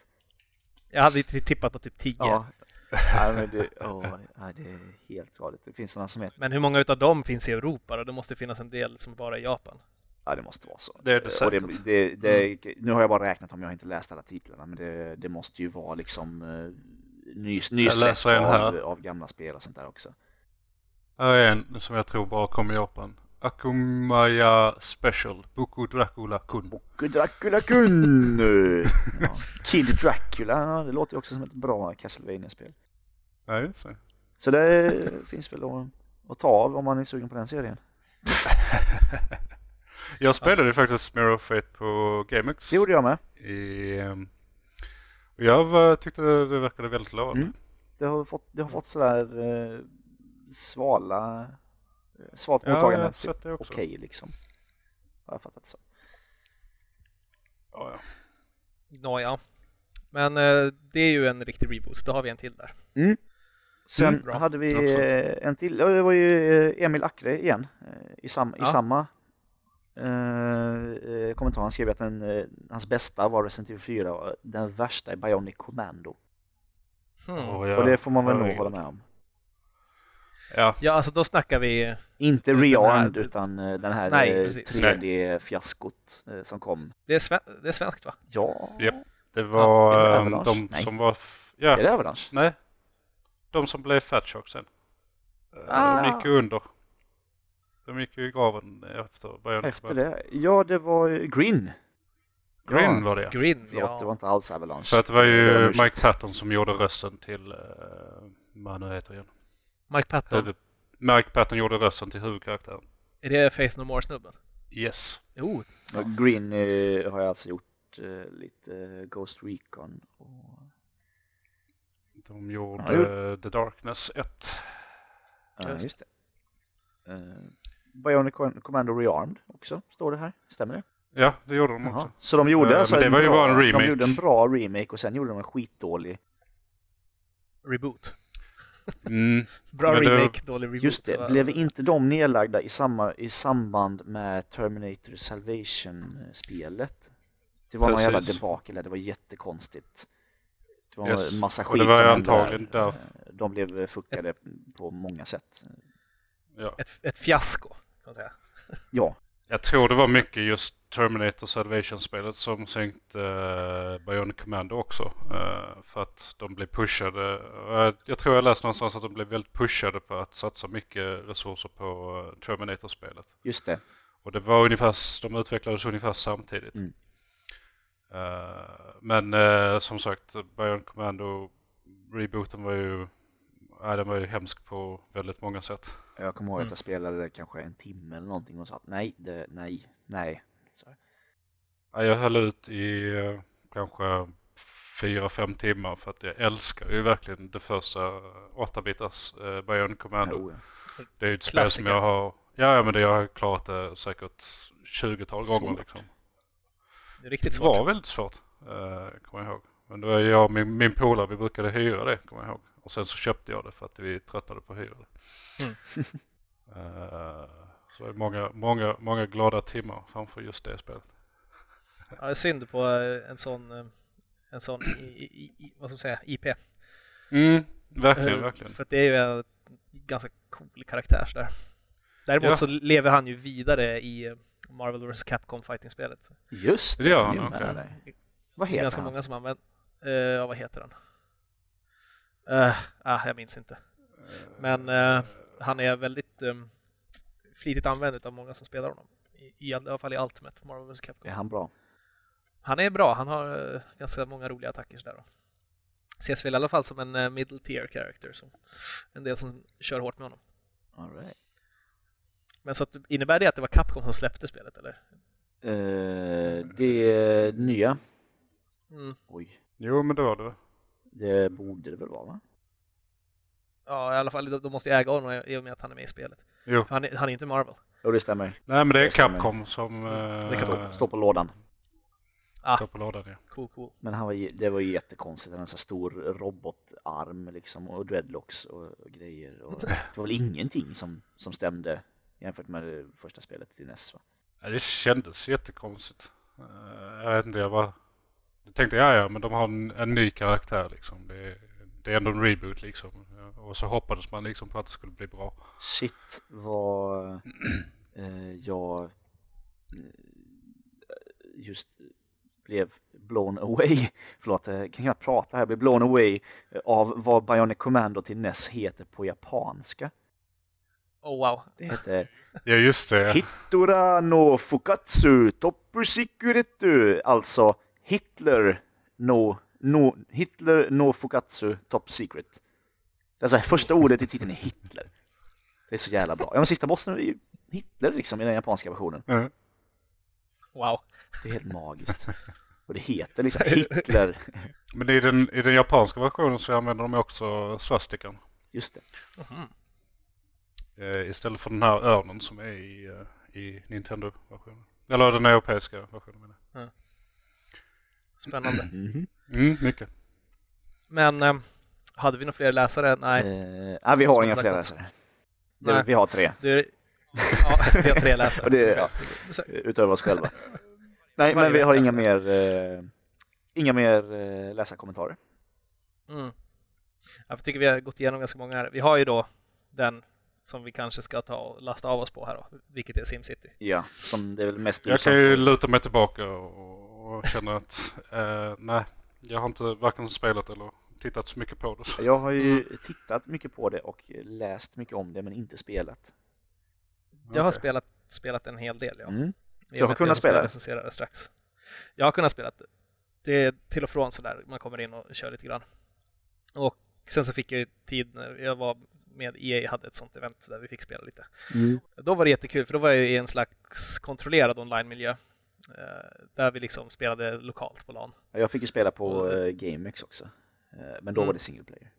Speaker 1: Jag hade tippat på typ 10.
Speaker 2: Ja. <laughs> Nej, men det, åh, nej, det är helt galet. Det finns sådana som heter,
Speaker 1: Men hur många utav dem finns i Europa då? Det måste finnas en del som bara är i Japan.
Speaker 2: ja det måste vara så.
Speaker 3: Det är det säkert.
Speaker 2: det, det, nu har jag bara räknat om jag har inte läst alla titlarna men det, det måste ju vara liksom uh, ny, nysläpp
Speaker 3: läser en
Speaker 2: av,
Speaker 3: här.
Speaker 2: av gamla spel och sånt där också.
Speaker 3: Här är en som jag tror bara kom i Japan. Akumaya Special, Boku Dracula Kun.
Speaker 2: Och Dracula Kun! <laughs> ja. Kid Dracula, ja, det låter ju också som ett bra castlevania spel
Speaker 3: Ja, just det.
Speaker 2: Så det finns väl att, att ta av om man är sugen på den serien. <laughs>
Speaker 3: Jag spelade ju faktiskt Mirror of Fate på GameX.
Speaker 2: Det gjorde jag med.
Speaker 3: I, ehm, och jag var, tyckte det verkade väldigt lovande.
Speaker 2: Mm. Det har fått, det har fått sådär eh, svala, svalt
Speaker 3: Ja, jag
Speaker 2: mottagande.
Speaker 3: har sett det också.
Speaker 2: Okej liksom. Har jag fattat så.
Speaker 3: Ja, ja.
Speaker 1: Nåja. Men eh, det är ju en riktig reboot. Då har vi en till där.
Speaker 2: Sen
Speaker 3: Mm,
Speaker 2: hade vi
Speaker 3: Absolut.
Speaker 2: en till, ja, det var ju eh, Emil Ackre igen eh, i, sam, i
Speaker 1: Ja.
Speaker 2: samma eh, kommentar. Han skrev att den, hans bästa var Resident Evil 4 och den värsta är Bionic Commando.
Speaker 1: Hmm.
Speaker 3: Åh, ja.
Speaker 2: och det får man väl nog hålla med om.
Speaker 3: Ja,
Speaker 1: Ja, alltså då snackar vi...
Speaker 2: Inte Rearmed utan eh, den här
Speaker 1: Nej,
Speaker 2: eh,
Speaker 1: precis.
Speaker 2: 3D-fiaskot eh, som kom.
Speaker 1: Det är, sve... det är svenskt va?
Speaker 2: Ja,
Speaker 3: Japp. det var
Speaker 2: det
Speaker 3: ehm, de
Speaker 2: Nej.
Speaker 3: som var... f- Ja,
Speaker 2: är det Avalanche?
Speaker 3: nej. De som blev Fat Shark sen.
Speaker 1: Ah.
Speaker 3: De gick ju under. De gick ju i graven efter Bionic
Speaker 2: Efter det? Ja, det var ju Green.
Speaker 3: Green
Speaker 2: Ja.
Speaker 3: var det
Speaker 1: Green,
Speaker 2: Förlåt,
Speaker 1: ja.
Speaker 2: det var inte alls Avalanche.
Speaker 3: För att det var ju. Mike Patton som gjorde rösten till, uh, vad han nu heter igen.
Speaker 1: Mike Patton.
Speaker 3: Huvud, Mike Patton gjorde rösten till huvudkaraktären.
Speaker 1: Är det Faith No More-snubben?
Speaker 3: Yes.
Speaker 1: Jo,
Speaker 2: Ja, Green eh, har jag alltså gjort eh, lite eh, Ghost Recon och
Speaker 3: De gjorde
Speaker 2: Ja,
Speaker 3: The Darkness 1.
Speaker 2: Ja,
Speaker 1: Just.
Speaker 2: just det. Uh, Bionic Com- Commando Rearmed också, står det här. Stämmer det?
Speaker 3: Ja, det gjorde de
Speaker 2: Jaha.
Speaker 3: också.
Speaker 2: Så de gjorde
Speaker 3: Eh,
Speaker 2: alltså
Speaker 3: men det
Speaker 2: en
Speaker 3: var ju
Speaker 2: bra,
Speaker 3: bara en
Speaker 2: De
Speaker 3: remake.
Speaker 2: gjorde en bra remake och sen gjorde de en skitdålig.
Speaker 1: Reboot.
Speaker 3: Mm.
Speaker 1: Bra
Speaker 3: Men det-
Speaker 1: remake, dålig reboot.
Speaker 2: Just det,
Speaker 1: Va?
Speaker 2: blev inte de nedlagda i, samma, i samband med Terminator Salvation-spelet? Det var någon jävla debacle, det var jättekonstigt. Det var
Speaker 3: Yes.
Speaker 2: en massa
Speaker 3: Och
Speaker 2: skit
Speaker 3: det var antagligen
Speaker 2: där.
Speaker 3: därför.
Speaker 2: De blev fuckade på många sätt.
Speaker 3: Ja.
Speaker 1: Ett, ett fiasko, kan man säga.
Speaker 2: Ja,
Speaker 3: Jag tror det var mycket just Terminator Salvation-spelet som sänkte uh, Bionic Commando också. eh, för att de blev pushade. Uh, jag tror jag läste någonstans att de blev väldigt pushade på att satsa mycket resurser på uh, Terminator-spelet.
Speaker 2: just det.
Speaker 3: Och det var ungefär, de utvecklades ungefär samtidigt.
Speaker 2: Mm.
Speaker 3: Men som sagt, Bionic Commando rebooten var ju, ja, den var ju hemsk på väldigt många sätt.
Speaker 2: Jag kommer ihåg
Speaker 1: Mm.
Speaker 2: att jag spelade det kanske en timme eller någonting och sa att nej, det, nej, nej. Så,
Speaker 3: Ja, jag höll ut i eh, kanske fyra, fem timmar för att jag älskar ju verkligen det första 8-bitars uh, Bionic Commando.
Speaker 2: jo, ja.
Speaker 3: Det är ju ett spel som
Speaker 1: Klassiker.
Speaker 3: jag har, ja, ja men det jag har klarat det säkert 20-tal gånger
Speaker 2: Svårt.
Speaker 3: liksom.
Speaker 1: Det är riktigt
Speaker 3: Det var
Speaker 1: svårt.
Speaker 3: väldigt svårt, uh, kommer jag ihåg. Men då är jag och min, min polare, vi brukade hyra det, kommer jag ihåg. Och sen så köpte jag det för att vi tröttnade på att hyra det.
Speaker 1: Mm. <laughs>
Speaker 3: Eh, så det är många, många, många glada timmar framför just det spelet. <laughs>
Speaker 1: Ja, det är synd på eh, en sån, eh, en sån i, i, i, vad ska man säga, IP.
Speaker 3: Mm, verkligen,
Speaker 1: Eh,
Speaker 3: verkligen.
Speaker 1: För att det är ju en ganska cool karaktär där. Däremot
Speaker 3: Ja.
Speaker 1: så lever han ju vidare i Marvel vs Capcom fighting-spelet.
Speaker 2: Just
Speaker 3: Det gör han,
Speaker 2: är med
Speaker 3: okej.
Speaker 2: där. Vad
Speaker 1: Det är
Speaker 2: heter
Speaker 1: ganska
Speaker 2: han?
Speaker 1: många som använder, uh, ja vad heter han? Uh, ah, jag minns inte. Men eh, han är väldigt um, flitigt använd av många som spelar honom. I, I alla fall i Ultimate Marvel vs Capcom.
Speaker 2: Är han bra?
Speaker 1: Han är bra, han har eh, ganska många roliga attacker sådär då. Ses väl i alla fall som en eh, middle tier character, som en del som kör hårt med honom.
Speaker 2: All right.
Speaker 1: Men så att, innebär det att det var Capcom som släppte spelet eller?
Speaker 2: Eh, det nya,
Speaker 1: Mm.
Speaker 2: oj,
Speaker 3: Jo, men det var det.
Speaker 2: Det borde det väl vara va?
Speaker 1: Ja, i alla fall, de, måste äga honom i och med att han är med i spelet.
Speaker 3: Jo.
Speaker 1: Han, är- han är inte Marvel.
Speaker 2: Jo, det stämmer.
Speaker 3: Nej, men det är
Speaker 2: Det.
Speaker 3: Capcom som eh,
Speaker 2: Det står, står på lådan.
Speaker 1: Ah.
Speaker 3: står på lådan. Ja.
Speaker 1: Cool, cool.
Speaker 2: Men han var, det var ju jättekonstigt, han hade en sån här stor robotarm liksom och dreadlocks och, och grejer. Och <laughs> det var väl ingenting som, som stämde jämfört med det första spelet till NES va?
Speaker 3: Ja, det kändes jättekonstigt. Eh, jag vet inte, jag bara... Jag tänkte, ja ja, men de har en, en ny karaktär liksom. Det, är- det är ändå en reboot liksom. Och så hoppades man liksom på att det skulle bli bra.
Speaker 2: Shit vad <clears throat> eh, jag eh, just blev blown away, <laughs> förlåt jag kan knappt prata här, jag blev blown away eh, av vad Bionic Commando till NES heter på japanska.
Speaker 1: Oh wow.
Speaker 2: Det heter <laughs>
Speaker 3: Ja, just det.
Speaker 2: Hittora no Fukatsu Toppu Sikuretu, alltså Hitler no, no, Hitler no Fukatsu Top Secret. Det är så här, första ordet i titeln är Hitler. Det är så jävla bra. Ja men sista bossen är ju Hitler liksom i den japanska versionen.
Speaker 3: Ja.
Speaker 1: Wow.
Speaker 2: Det är helt magiskt. <laughs> Och det heter liksom Hitler. <laughs>
Speaker 3: Men i den, i den japanska versionen så använder de också svastikan.
Speaker 2: Just det.
Speaker 1: Mhm.
Speaker 3: Eh, istället för den här örnen som är i, eh, i Nintendo-versionen. Eller den europeiska versionen menar jag.
Speaker 1: Spännande.
Speaker 2: Mhm.
Speaker 3: Mm, mycket.
Speaker 1: Men eh, hade vi några fler läsare? Nej.
Speaker 2: Eh, nej, vi har
Speaker 1: Som
Speaker 2: inga fler läsare. Det,
Speaker 1: Nej.
Speaker 2: vi har tre,
Speaker 1: Det, ja, vi har tre läsare. <laughs>
Speaker 2: Och det- ja. Utöver oss själva. Nej, men vi har inga mer, eh, inga mer eh, läsarkommentarer.
Speaker 1: Mm. Jag tycker vi har gått igenom ganska många här. Vi har ju då den som vi kanske ska ta och lasta av oss på här då, vilket är SimCity.
Speaker 2: Ja, som det är väl mest du
Speaker 3: Jag kan ju luta mig tillbaka och, och känna att eh, nej, jag har inte varken spelat eller tittat så mycket på det. Så.
Speaker 2: Jag har ju tittat mycket på det och läst mycket om det men inte spelat.
Speaker 1: Jag har spelat, spelat en hel del, ja.
Speaker 2: Mm. Så
Speaker 1: och
Speaker 2: har kunnat
Speaker 1: jag
Speaker 2: spela?
Speaker 1: recensera det strax. Jag har kunnat spela det. Det är till och från sådär, man kommer in och kör lite grann. Och sen så fick jag ju tid när jag var med EA hade ett sånt event där vi fick spela lite.
Speaker 2: Mm.
Speaker 1: Då var det jättekul för då var jag i en slags kontrollerad online-miljö. Eh, Där vi liksom spelade lokalt på LAN.
Speaker 2: Jag fick ju spela på eh, GameX också. Eh, Men då
Speaker 1: Mm.
Speaker 2: var det single player.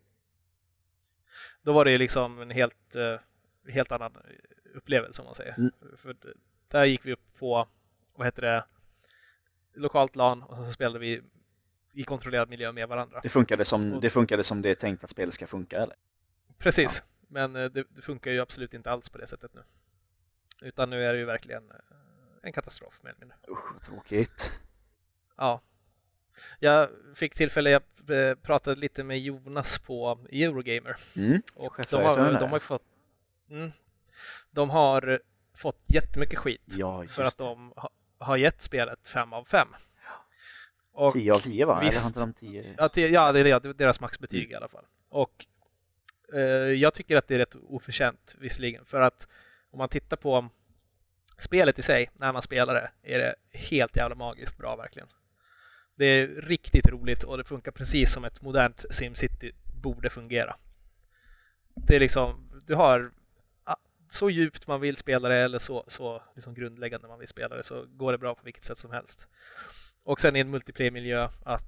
Speaker 1: Då var det ju liksom en helt, helt annan upplevelse om man säger.
Speaker 2: Mm.
Speaker 1: För där gick vi upp på, vad heter det, lokalt LAN och så spelade vi i kontrollerad miljö med varandra.
Speaker 2: Det funkade som
Speaker 1: Och-
Speaker 2: det, funkade som det är tänkt att spelet ska funka eller?
Speaker 1: Precis, men eh, det, det funkar ju absolut inte alls på det sättet nu. Utan nu är det ju verkligen en katastrof mer eller mindre.
Speaker 2: Usch vad tråkigt.
Speaker 1: Ja. Jag fick tillfälle, jag eh, pratade lite med Jonas på Eurogamer
Speaker 2: Mm.
Speaker 1: och de har, de har ju fått mm, de har fått jättemycket skit
Speaker 2: Ja,
Speaker 1: för att
Speaker 2: det.
Speaker 1: de ha, har gett spelet 5 av 5. Och
Speaker 2: 10 av 10 va? Eller
Speaker 1: visst.
Speaker 2: har inte de 10?
Speaker 1: Ja, ja, det är det, det är deras maxbetyg
Speaker 2: Mm.
Speaker 1: i alla fall. Och eh, jag tycker att det är rätt oförtjänt visserligen, för att om man tittar på spelet i sig, när man spelar det, är det helt jävla magiskt bra verkligen. Det är riktigt roligt och det funkar precis som ett modernt SimCity borde fungera. Det är liksom, du har så djupt man vill spela det eller så, så liksom grundläggande man vill spela det så går det bra på vilket sätt som helst. Och sen i en multiplayer-miljö att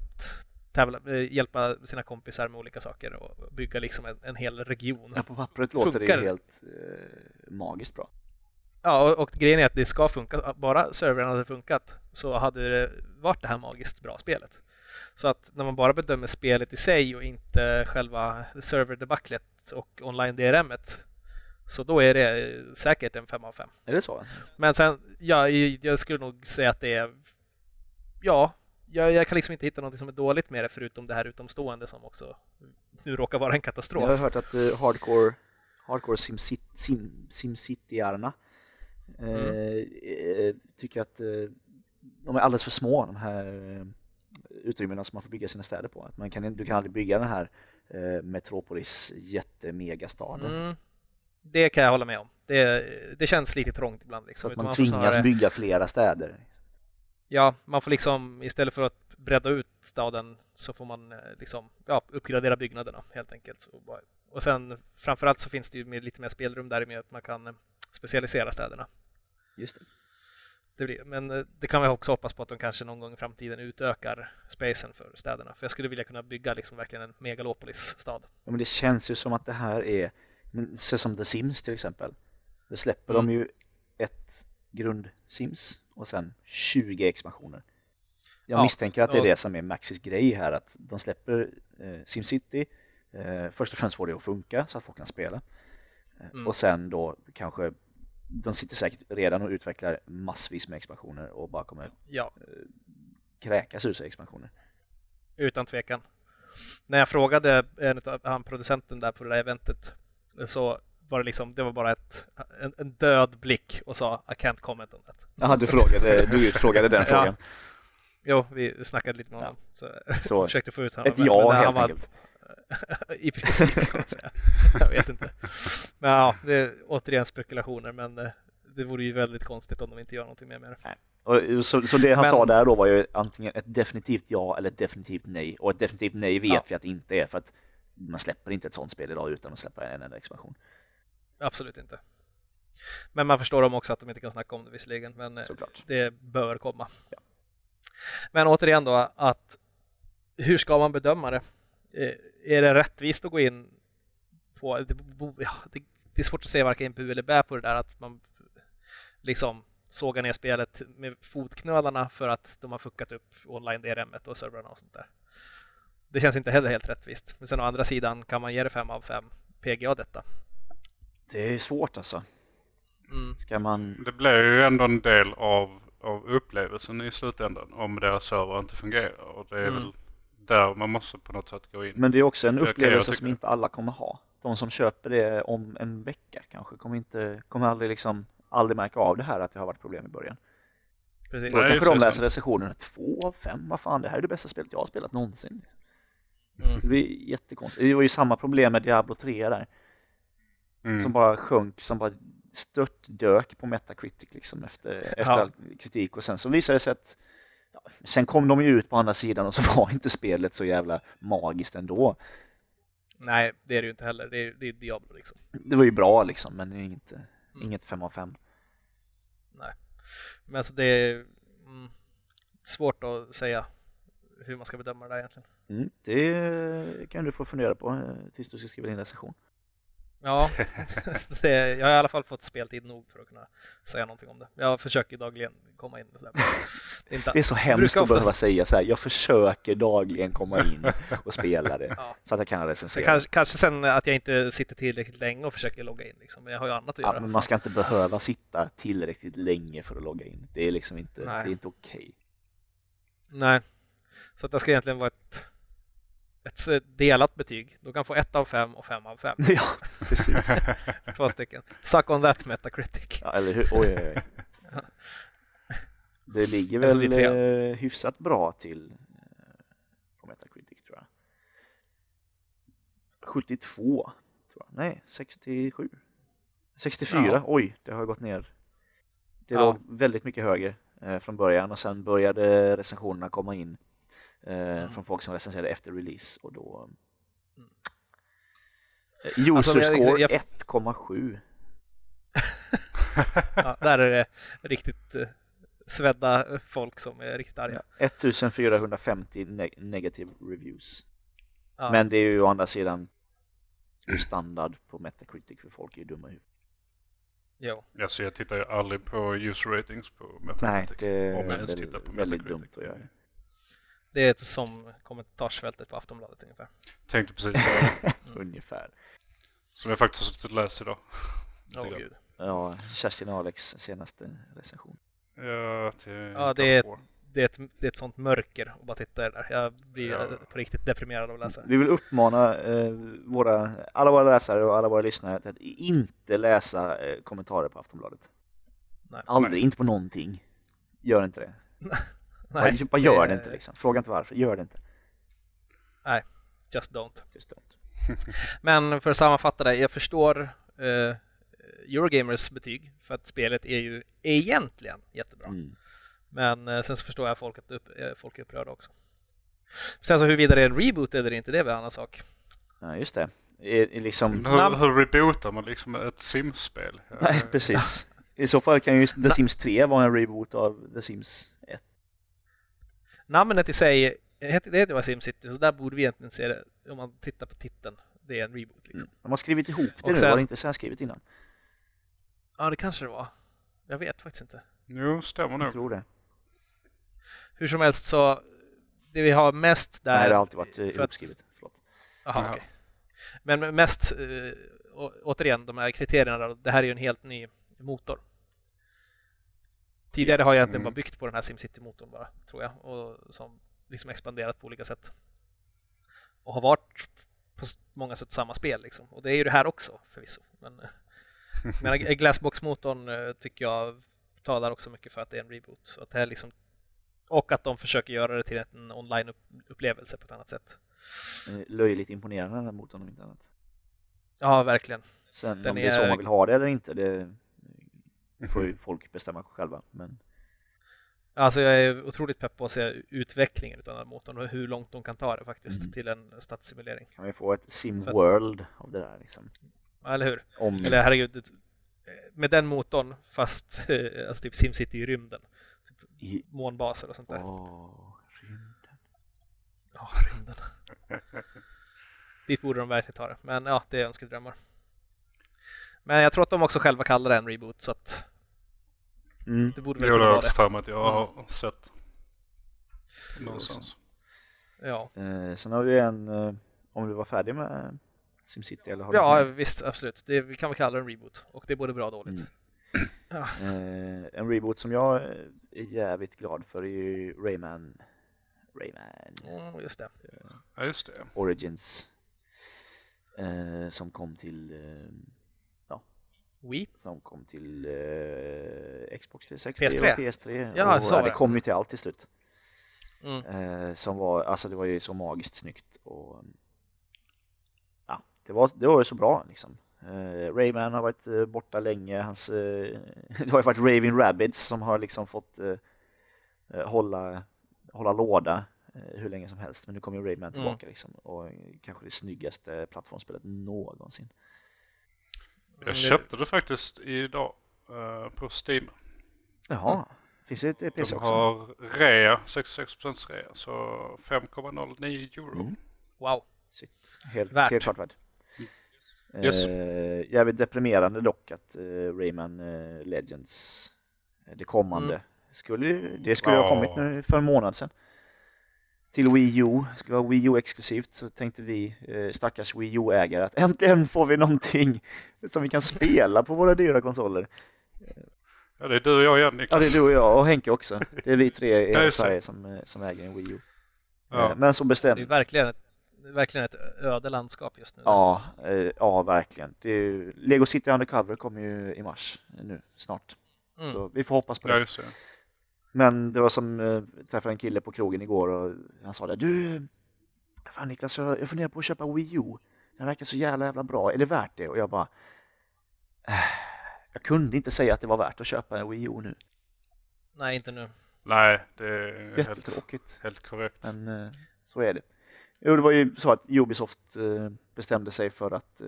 Speaker 1: tävla, eh, hjälpa sina kompisar med olika saker och bygga liksom en, en hel region.
Speaker 2: Ja, på pappret låter det
Speaker 1: Funkar.
Speaker 2: ju helt eh, magiskt bra.
Speaker 1: Ja, och, och grejen är att det ska funka. Bara servrarna hade funkat så hade det varit det här magiskt bra spelet. Så att när man bara bedömer spelet i sig och inte själva serverdebaclet och online-DRMet så då är det säkert en 5 av 5.
Speaker 2: Är det så?
Speaker 1: Men sen, ja, jag skulle nog säga att det är, ja, jag, jag kan liksom inte hitta något som är dåligt med det förutom det här utomstående som också nu råkar vara en
Speaker 2: Jag har
Speaker 1: katastrof.
Speaker 2: hört att eh, hardcore, hardcore SimCity, Sim, SimCity-arna eh,
Speaker 1: Mm.
Speaker 2: eh, tycker att eh, de är alldeles för små de här eh, utrymmena som man får bygga sina städer på. Att man kan, du kan aldrig bygga den här eh, Metropolis jättemegastaden.
Speaker 1: Mm, det kan jag hålla med om. Det, det känns lite trångt ibland.
Speaker 2: Så
Speaker 1: Liksom.
Speaker 2: att
Speaker 1: Utan
Speaker 2: man tvingas
Speaker 1: snarare-
Speaker 2: bygga flera städer.
Speaker 1: Ja, man får liksom istället för att bredda ut staden så får man eh, liksom ja, uppgradera byggnaderna helt enkelt. Och, bara, och sen framförallt så finns det ju med lite mer spelrum där med att man kan eh, specialisera städerna.
Speaker 2: Just det.
Speaker 1: Det blir, men eh, det kan vi också hoppas på att de kanske någon gång i framtiden utökar spacen för städerna. För jag skulle vilja kunna bygga liksom verkligen en megalopolis-stad.
Speaker 2: Ja, men det känns ju som att det här är, men så som The Sims till exempel. Det släpper
Speaker 1: Mm.
Speaker 2: de ju ett grund-Sims och sen 20 expansioner. Jag
Speaker 1: Ja,
Speaker 2: misstänker att det är
Speaker 1: och-
Speaker 2: det som är Maxis grej här, att de släpper eh, SimCity, eh, först och främst får det att funka så att folk kan spela. Eh,
Speaker 1: Mm.
Speaker 2: Och sen då kanske, de sitter säkert redan och utvecklar massvis med expansioner och bara kommer
Speaker 1: Ja,
Speaker 2: kräkas ur sig expansioner.
Speaker 1: utan tvekan. När jag frågade en av han producenten där på det där eventet så var det liksom, det var bara ett, en, en död blick och sa I can't comment on that.
Speaker 2: Jaha, du frågade, du frågade den <laughs>
Speaker 1: Ja.
Speaker 2: frågan.
Speaker 1: Jo, vi snackade lite med honom. Så,
Speaker 2: Så,
Speaker 1: jag <laughs> försökte få ut honom.
Speaker 2: Ett ja helt
Speaker 1: var-
Speaker 2: enkelt. <laughs>
Speaker 1: I princip kan man säga. <laughs> Jag vet inte. Men ja, det är återigen spekulationer men eh, det vore ju väldigt konstigt om de inte gör någonting mer med det.
Speaker 2: Och, så, så det han
Speaker 1: Men-
Speaker 2: sa där då var ju antingen ett definitivt ja eller ett definitivt nej. Och ett definitivt nej vet
Speaker 1: Ja.
Speaker 2: vi att det inte är för att man släpper inte ett sånt spel idag utan att släppa en enda expansion.
Speaker 1: Absolut inte. Men man förstår dem också att de inte kan snacka om det visserligen, men eh,
Speaker 2: Såklart.
Speaker 1: det bör komma. Men återigen då, att hur ska man bedöma det? Eh, Är det rättvist att gå in på, det, ja, det, det är svårt att säga varken bu eller bä på det där att man liksom sågar ner spelet med fotknölarna för att de har fuckat upp online DRM och servrarna och sånt där. Det känns inte heller helt rättvist. Men sen å andra sidan kan man ge det 5 av 5 PGA detta.
Speaker 2: Det är svårt alltså. Ska man...
Speaker 3: Det blir ju ändå en del av, av upplevelsen i slutändan om deras server inte fungerar. Och det är
Speaker 1: Mm.
Speaker 3: väl där man måste på något sätt gå in.
Speaker 2: Men det är också en upplevelse som inte alla kommer ha. De som köper det om en vecka kanske kommer inte, kommer aldrig liksom aldrig märka av det här att det har varit problem i början.
Speaker 1: Precis.
Speaker 2: Då
Speaker 3: Nej,
Speaker 2: kanske de läser
Speaker 3: sant.
Speaker 2: recensionerna, två av fem, vad fan det här är det bästa spelet jag har spelat någonsin.
Speaker 1: Mm.
Speaker 2: Det blir jättekonstigt. Det var ju samma problem med Diablo 3 där.
Speaker 3: Mm.
Speaker 2: som bara sjönk, som bara störtdök på Metacritic liksom efter, efter
Speaker 1: Ja.
Speaker 2: all kritik och sen så visade det sig att sen kom de ju ut på andra sidan och så var inte spelet så jävla magiskt ändå.
Speaker 1: Nej, det är det ju inte heller. Det är, det är Diablo liksom.
Speaker 2: Det var ju bra liksom men det är inte,
Speaker 1: Mm.
Speaker 2: inget 5 av 5.
Speaker 1: Nej. Men alltså det är mm, svårt att säga hur man ska bedöma det där egentligen.
Speaker 2: Mm, det kan du få fundera på eh, tills du ska skriva din recension.
Speaker 1: Ja, <laughs> det, jag har i alla fall fått speltid nog för att kunna säga någonting om det. Jag försöker dagligen komma in. Och så där. Det, är inte,
Speaker 2: Det är så hemskt att behöva säga så här, jag försöker dagligen komma in och spela det <laughs>
Speaker 1: Ja.
Speaker 2: så att jag kan recensera.
Speaker 1: kanske, kanske sen att jag inte sitter tillräckligt länge och försöker logga in. Liksom. Men jag har ju annat att
Speaker 2: Ja,
Speaker 1: göra.
Speaker 2: men man ska inte behöva sitta tillräckligt länge för att logga in. Det är liksom inte, det
Speaker 1: Nej.
Speaker 2: är inte okej.
Speaker 1: Nej, så att det ska egentligen vara ett, ett delat betyg. Du kan få ett av fem och fem av fem. <laughs>
Speaker 2: Ja, precis. <laughs>
Speaker 1: Två stycken. Suck on that Metacritic.
Speaker 2: Ja, eller hur? Oj, oj, oj. <laughs> Det ligger
Speaker 1: Alltså,
Speaker 2: väl
Speaker 1: tre.
Speaker 2: eh, hyfsat bra till eh, på Metacritic tror jag. 72 tror jag. Nej, 67. 64,
Speaker 1: Ja.
Speaker 2: oj, det har gått ner. Det
Speaker 1: Ja.
Speaker 2: låg väldigt mycket högre eh, från början och sen började recensionerna komma in eh, från folk som recenserade efter release och då
Speaker 1: Mm.
Speaker 2: Eh, User
Speaker 1: Alltså, jag-
Speaker 2: score
Speaker 1: jag- <laughs>
Speaker 2: 1,7.
Speaker 1: Ja, där är det riktigt eh, svedda folk som är riktigt arga.
Speaker 2: 1450 neg negative reviews.
Speaker 1: Ja.
Speaker 2: Men det är ju å andra sidan det standard på Metacritic för folk är ju dumma i.
Speaker 1: Jo.
Speaker 3: Ja, så jag tittar ju aldrig på user ratings på
Speaker 2: Nej,
Speaker 3: Metacritic.
Speaker 2: det är
Speaker 3: om jag ens tittar på Metacritic.
Speaker 2: dumt att göra.
Speaker 1: Det är som kommentarsfältet på Aftonbladet ungefär.
Speaker 3: Tänkte precis säga det. <laughs>
Speaker 2: Ungefär.
Speaker 3: Som jag faktiskt har suttit och läst idag. Grann.
Speaker 1: gud.
Speaker 2: Ja, Kerstin och Alex senaste recension.
Speaker 3: Ja, det,
Speaker 1: Ja, det är, ett, det, är ett, det är ett sånt mörker att bara titta där. Jag blir
Speaker 3: Ja.
Speaker 1: eh, på riktigt deprimerad av att läsa.
Speaker 2: Vi vill uppmana eh, våra, alla våra läsare och alla våra lyssnare att inte läsa eh, kommentarer på Aftonbladet.
Speaker 1: Nej.
Speaker 2: Aldrig, inte på någonting. Gör inte det. <laughs>
Speaker 1: Nej,
Speaker 2: bara gör det
Speaker 1: det-
Speaker 2: inte liksom. Fråga inte varför, gör det inte.
Speaker 1: Just don't.
Speaker 2: Just don't. <laughs>
Speaker 1: Men för att sammanfatta det, jag förstår eh, Eurogamers betyg för att spelet är ju egentligen jättebra.
Speaker 2: Mm.
Speaker 1: Men eh, sen så förstår jag folk att upp, eh, folk är upprörda också. Sen så huruvida det är en reboot eller inte, det är väl en annan sak.
Speaker 2: Ja, just det. Är, är liksom...
Speaker 3: Men hur, hur rebootar man liksom ett Sims-spel?
Speaker 2: Nej, precis. <laughs> I så fall kan ju The Sims 3 vara en reboot av The Sims 1.
Speaker 1: Namnet i sig, det heter ju SimCity, så där borde vi egentligen se det om man tittar på titeln. Det är en reboot liksom.
Speaker 2: Mm. De har skrivit ihop det
Speaker 1: Och
Speaker 2: nu,
Speaker 1: sen-
Speaker 2: var det inte så här skrivet innan?
Speaker 1: Ja, det kanske det var. Jag vet faktiskt inte.
Speaker 3: Jo, stämmer
Speaker 2: Jag
Speaker 3: nog.
Speaker 2: tror det.
Speaker 1: Hur som helst så, det vi har mest där...
Speaker 2: Nej, det har alltid varit eh, ihopskrivet. Förlåt.
Speaker 1: Aha,
Speaker 3: Jaha.
Speaker 1: okej. Men mest, eh, återigen, de här kriterierna, då, det här är ju en helt ny motor. Tidigare har jag egentligen
Speaker 3: Mm.
Speaker 1: bara byggt på den här SimCity-motorn bara, tror jag, och som liksom expanderat på olika sätt. Och har varit på många sätt samma spel liksom. Och det är ju det här också förvisso. Men, eh, men <laughs> Glassbox-motorn eh, tycker jag talar också mycket för att det är en reboot. Så att det här liksom, och att de försöker göra det till en online-upplevelse på ett annat sätt.
Speaker 2: Löjligt imponerande den här motorn om inte annat.
Speaker 1: Ja, verkligen.
Speaker 2: Sen
Speaker 1: Den
Speaker 2: om det är så
Speaker 1: är-
Speaker 2: man vill ha det eller inte, det <laughs> får ju folk bestämma själva. Men
Speaker 1: Alltså jag är otroligt pepp på att se utvecklingen av den här motorn och hur långt de kan ta det faktiskt
Speaker 2: Mm.
Speaker 1: till en stadssimulering.
Speaker 2: kan vi få ett Sim
Speaker 1: För-
Speaker 2: World av det där liksom.
Speaker 1: Ja, Eller hur?
Speaker 2: Om...
Speaker 1: Eller herregud, det- med den motorn fast <laughs> alltså typ SimCity i rymden. Typ
Speaker 2: I...
Speaker 1: månbaser och sånt där.
Speaker 2: Åh, rymden.
Speaker 1: Ja, rymden. <laughs> Dit borde de verkligen ta det. Men ja, det är önskedrömmar. Men jag tror att de också själva kallar det en reboot så att
Speaker 2: Mm.
Speaker 1: det borde väl
Speaker 3: Jo, det
Speaker 1: kunna
Speaker 3: har jag
Speaker 1: vara
Speaker 3: också
Speaker 1: det.
Speaker 3: för mig att jag har sett. Någonstans.
Speaker 1: Ja,
Speaker 2: Eh, sen har vi en, eh, om du var färdig med SimCity eller har du
Speaker 1: ja
Speaker 2: mer?
Speaker 1: visst, absolut. Det, vi kan väl kalla det en reboot. Och det är både bra och dåligt.
Speaker 2: Mm. <clears throat>
Speaker 1: Ja.
Speaker 2: Eh, en reboot som jag eh, är jävligt glad för är ju Rayman Rayman
Speaker 1: Mm, just det.
Speaker 3: Ja, just det.
Speaker 2: Origins eh, som kom till eh,
Speaker 1: Wii?
Speaker 2: som kom till eh, Xbox 360
Speaker 1: PS3.
Speaker 2: och PS3
Speaker 1: Ja,
Speaker 2: och
Speaker 1: så
Speaker 2: ja, det kom ju till allt till slut
Speaker 1: Mm.
Speaker 2: eh, som var, alltså det var ju så magiskt snyggt och ja, det var, det var ju så bra liksom eh, Rayman har varit eh, borta länge, hans, eh, <laughs> det har ju varit Raving Rabbids som har liksom fått eh, hålla, hålla låda hur länge som helst men nu kommer ju Rayman
Speaker 1: Mm.
Speaker 2: tillbaka liksom och kanske det snyggaste plattformsspelet någonsin
Speaker 3: Jag köpte det faktiskt idag eh, på Steam.
Speaker 2: Jaha, Finns det ett PC
Speaker 3: De
Speaker 2: också?
Speaker 3: har rea, 66% rea, så 5,09 euro.
Speaker 2: Mm.
Speaker 1: Wow.
Speaker 2: Shit. Helt,
Speaker 1: Värt.
Speaker 2: helt klart värt.
Speaker 3: Yes.
Speaker 2: Eh, jävligt deprimerande dock att eh, Rayman Legends, det kommande,
Speaker 1: Mm.
Speaker 2: skulle, det skulle ha
Speaker 3: Ja.
Speaker 2: kommit nu för en månad sedan. Till Wii U, skulle vara Wii U exklusivt så tänkte vi eh, stackars Wii U-ägare att äntligen får vi någonting som vi kan spela på våra dyra konsoler.
Speaker 3: Ja, det är du och jag igen
Speaker 2: Ja,
Speaker 3: Niklas.
Speaker 2: det är du och jag och Henke också. Det är vi tre i <laughs>
Speaker 3: Ja, det.
Speaker 2: Sverige som, eh, som äger en Wii U.
Speaker 3: Ja.
Speaker 2: Eh, Men så
Speaker 1: Det är verkligen ett, det är verkligen ett öde landskap just nu.
Speaker 2: Ja, eh, ja verkligen. Det är ju, Lego City Undercover kommer ju i mars nu snart.
Speaker 1: Mm.
Speaker 2: Så vi får hoppas på
Speaker 3: Ja,
Speaker 2: det.
Speaker 3: just det.
Speaker 2: Men det var som, eh, jag träffade en kille på krogen igår och han sa det, du, fan Niklas jag, jag funderar på att köpa Wii U. Den verkar så jävla jävla bra, är det värt det? Och jag bara, eh, jag kunde inte säga att det var värt att köpa en Wii U nu.
Speaker 1: Nej, inte nu.
Speaker 3: Nej, det är helt, helt korrekt.
Speaker 2: men eh, så är det. Jo, det var ju så att Ubisoft eh, bestämde sig för att eh,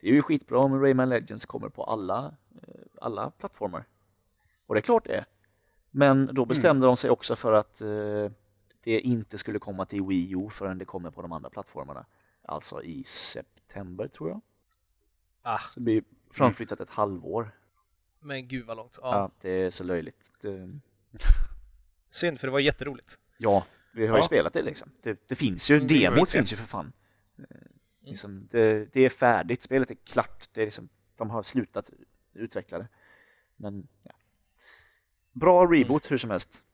Speaker 2: det är ju skitbra om Rayman Legends kommer på alla, eh, alla plattformar. Och det är klart det är. Men då bestämde de sig också för att eh, det inte skulle komma till Wii U förrän det kommer på de andra plattformarna. Alltså i september tror jag.
Speaker 1: Ah,
Speaker 2: Så det blir framflyttat ett halvår.
Speaker 1: men gud vad långt.
Speaker 2: Ja.
Speaker 1: Ja.
Speaker 2: det är så löjligt. Det, <laughs>
Speaker 1: Synd, för det var jätteroligt.
Speaker 2: ja, vi har ju
Speaker 3: Ja.
Speaker 2: spelat det liksom. Det, det finns ju,
Speaker 1: Mm,
Speaker 2: demot finns ju för fan. Eh, Liksom, det, det är färdigt, spelet är klart. Det är liksom, de har slutat utveckla det. Men ja. Bra reboot hur som helst.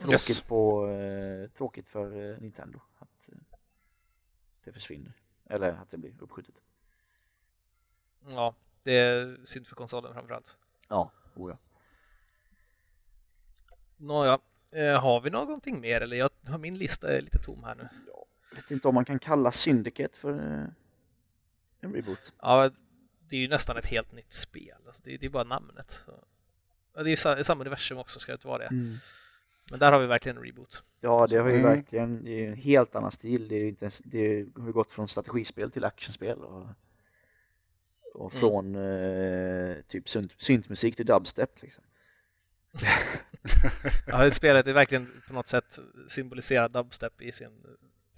Speaker 2: Tråkigt,
Speaker 3: Yes.
Speaker 2: på, eh, tråkigt för eh, Nintendo att eh, det försvinner. Eller att det blir uppskjutet.
Speaker 1: Ja, det är synd för konsolen framförallt.
Speaker 2: Ja, oh ja.
Speaker 1: Nåja, eh, har vi någonting mer eller? Jag har min lista är lite tom här nu.
Speaker 2: Jag vet inte om man kan kalla Syndicate för en reboot.
Speaker 1: Ja, det är ju nästan ett helt nytt spel. Alltså, det, det är bara namnet. Så. Det är ju sa- samma universum också, ska det inte vara det? Men där har vi verkligen en reboot.
Speaker 2: Ja, det har ju
Speaker 3: Mm.
Speaker 2: verkligen, det är en helt annan stil. Det, är inte ens, det har ju gått från strategispel till actionspel och, och
Speaker 1: Mm.
Speaker 2: från eh, typ synt, syntmusik till dubstep liksom. <laughs>
Speaker 1: Ja, det spelet är verkligen på något sätt symboliserar dubstep i sin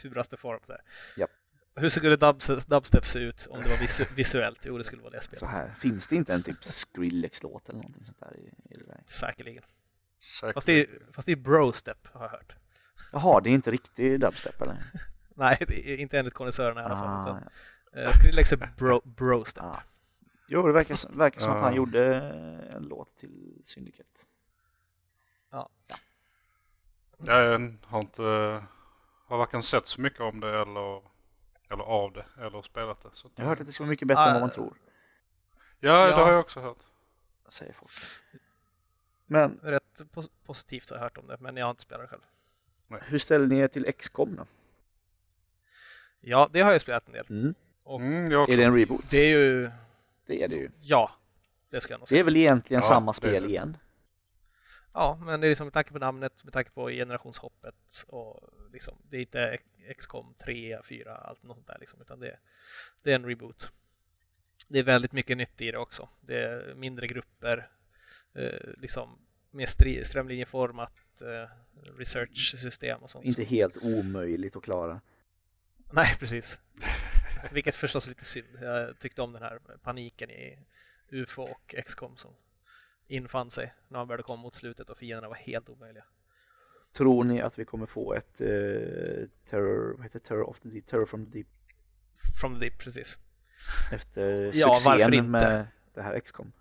Speaker 1: puraste form. Där.
Speaker 2: Japp.
Speaker 1: Hur skulle dubstep, se ut om det var visu visuellt? Jo, det skulle vara det
Speaker 2: Så
Speaker 1: spelet.
Speaker 2: här, finns det inte en typ Skrillex-låt eller någonting sånt där i, i det där?
Speaker 1: Säkerligen. Fast det, är, fast det är brostep, har jag hört.
Speaker 2: Jaha, det är inte riktig dubstep eller? <laughs>
Speaker 1: Nej, det är inte enligt konnässörerna i alla fall.
Speaker 2: Ah,
Speaker 1: Utan, eh, Skrillex är bro, brostep.
Speaker 2: ah. Jo, det verkar, som- verkar som att han
Speaker 3: Ah.
Speaker 2: gjorde en låt till Syndicate.
Speaker 3: Jag har inte, har varken sett så mycket om det eller, eller av det eller spelat det. Så att,
Speaker 2: Jag har hört att det ska vara mycket bättre än vad man
Speaker 1: Ah.
Speaker 2: tror,
Speaker 3: Ja,
Speaker 1: Ja.
Speaker 3: det har jag också hört.
Speaker 2: säger folk. Men
Speaker 1: Rätt pos positivt har jag hört om det, men jag har inte spelat det själv.
Speaker 2: hur ställer ni er till XCOM då?
Speaker 1: Ja, det har jag spelat en del.
Speaker 2: Mm.
Speaker 1: Och
Speaker 3: Mm, jag.
Speaker 2: Är det en reboot?
Speaker 1: det är ju,
Speaker 2: Det är det ju.
Speaker 1: ja, det ska jag nog
Speaker 2: Det är
Speaker 1: säga.
Speaker 2: väl egentligen
Speaker 3: Ja,
Speaker 2: samma spel
Speaker 3: det.
Speaker 2: igen.
Speaker 1: Ja, men det är liksom med tanke på namnet, med tanke på generationshoppet och liksom, det är inte XCOM 3, 4, allt något sånt där liksom, utan det, det är en reboot. Det är väldigt mycket nytt i det också. Det är mindre grupper, eh, liksom mer strömlinjeformat eh, research-system och sånt.
Speaker 2: Inte helt omöjligt att klara.
Speaker 1: Nej, precis. Vilket förstås är lite synd. Jag tyckte om den här paniken i UFO och XCOM som infann sig när man började komma mot slutet och fienderna var helt omöjliga.
Speaker 2: Tror ni att vi kommer få ett eh, Terror, vad heter? Terror of the Deep, Terror from the Deep
Speaker 1: From the Deep, precis.
Speaker 2: efter
Speaker 1: Ja,
Speaker 2: succén med det här XCOM?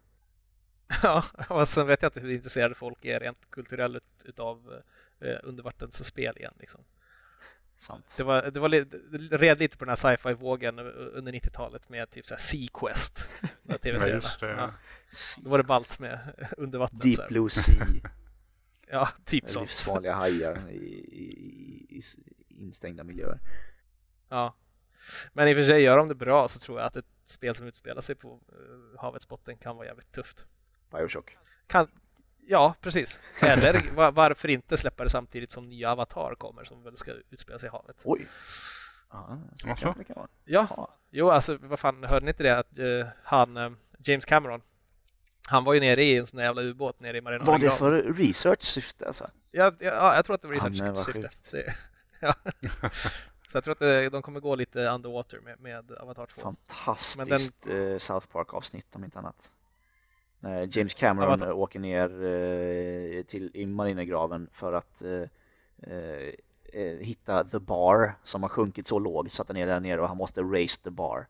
Speaker 2: <laughs>
Speaker 1: Ja, och sen vet jag inte hur intresserade folk är rent kulturellt utav eh, undervattensspel igen. Liksom.
Speaker 2: Sant.
Speaker 1: Det, var, det, var, red lite på den här sci-fi-vågen under 90-talet med typ så här Sequest. <laughs> de här
Speaker 3: Ja,
Speaker 1: TV-serierna.
Speaker 3: just det.
Speaker 1: Ja, då var det ballt med <laughs> undervatten. så
Speaker 2: Deep
Speaker 1: här.
Speaker 2: Blue Sea, <laughs>
Speaker 1: Ja, typ så.
Speaker 2: livsfarliga hajar i, i, i, instängda miljöer.
Speaker 1: Ja. Men i och för sig, gör de det bra så tror jag att ett spel som utspelar sig på uh, havets botten kan vara jävligt tufft.
Speaker 2: Bioshock.
Speaker 1: Kan, ja, precis. Eller va- varför inte släppa det samtidigt som nya Avatar kommer som väl ska utspela sig i havet.
Speaker 2: Oj! Ja, så det kan vara.
Speaker 1: Ja, jo alltså vad fan, hörde ni inte det att eh, han, eh, James Cameron, Han var ju nere i en sån där jävla ubåt nere i Marina
Speaker 2: Var det för research-syfte alltså?
Speaker 1: Ja, ja, jag tror att det var
Speaker 2: vad
Speaker 1: research-syfte. Det- <laughs> Ja. Så jag tror att det, de kommer gå lite underwater med, med Avatar 2.
Speaker 2: Fantastiskt eh, South Park-avsnitt om inte annat. När James Cameron
Speaker 1: Ja,
Speaker 2: eh, åker ner eh, till, i marinegraven för att eh, eh, eh, hitta the bar som har sjunkit så lågt så att den är där nere och han måste raise the bar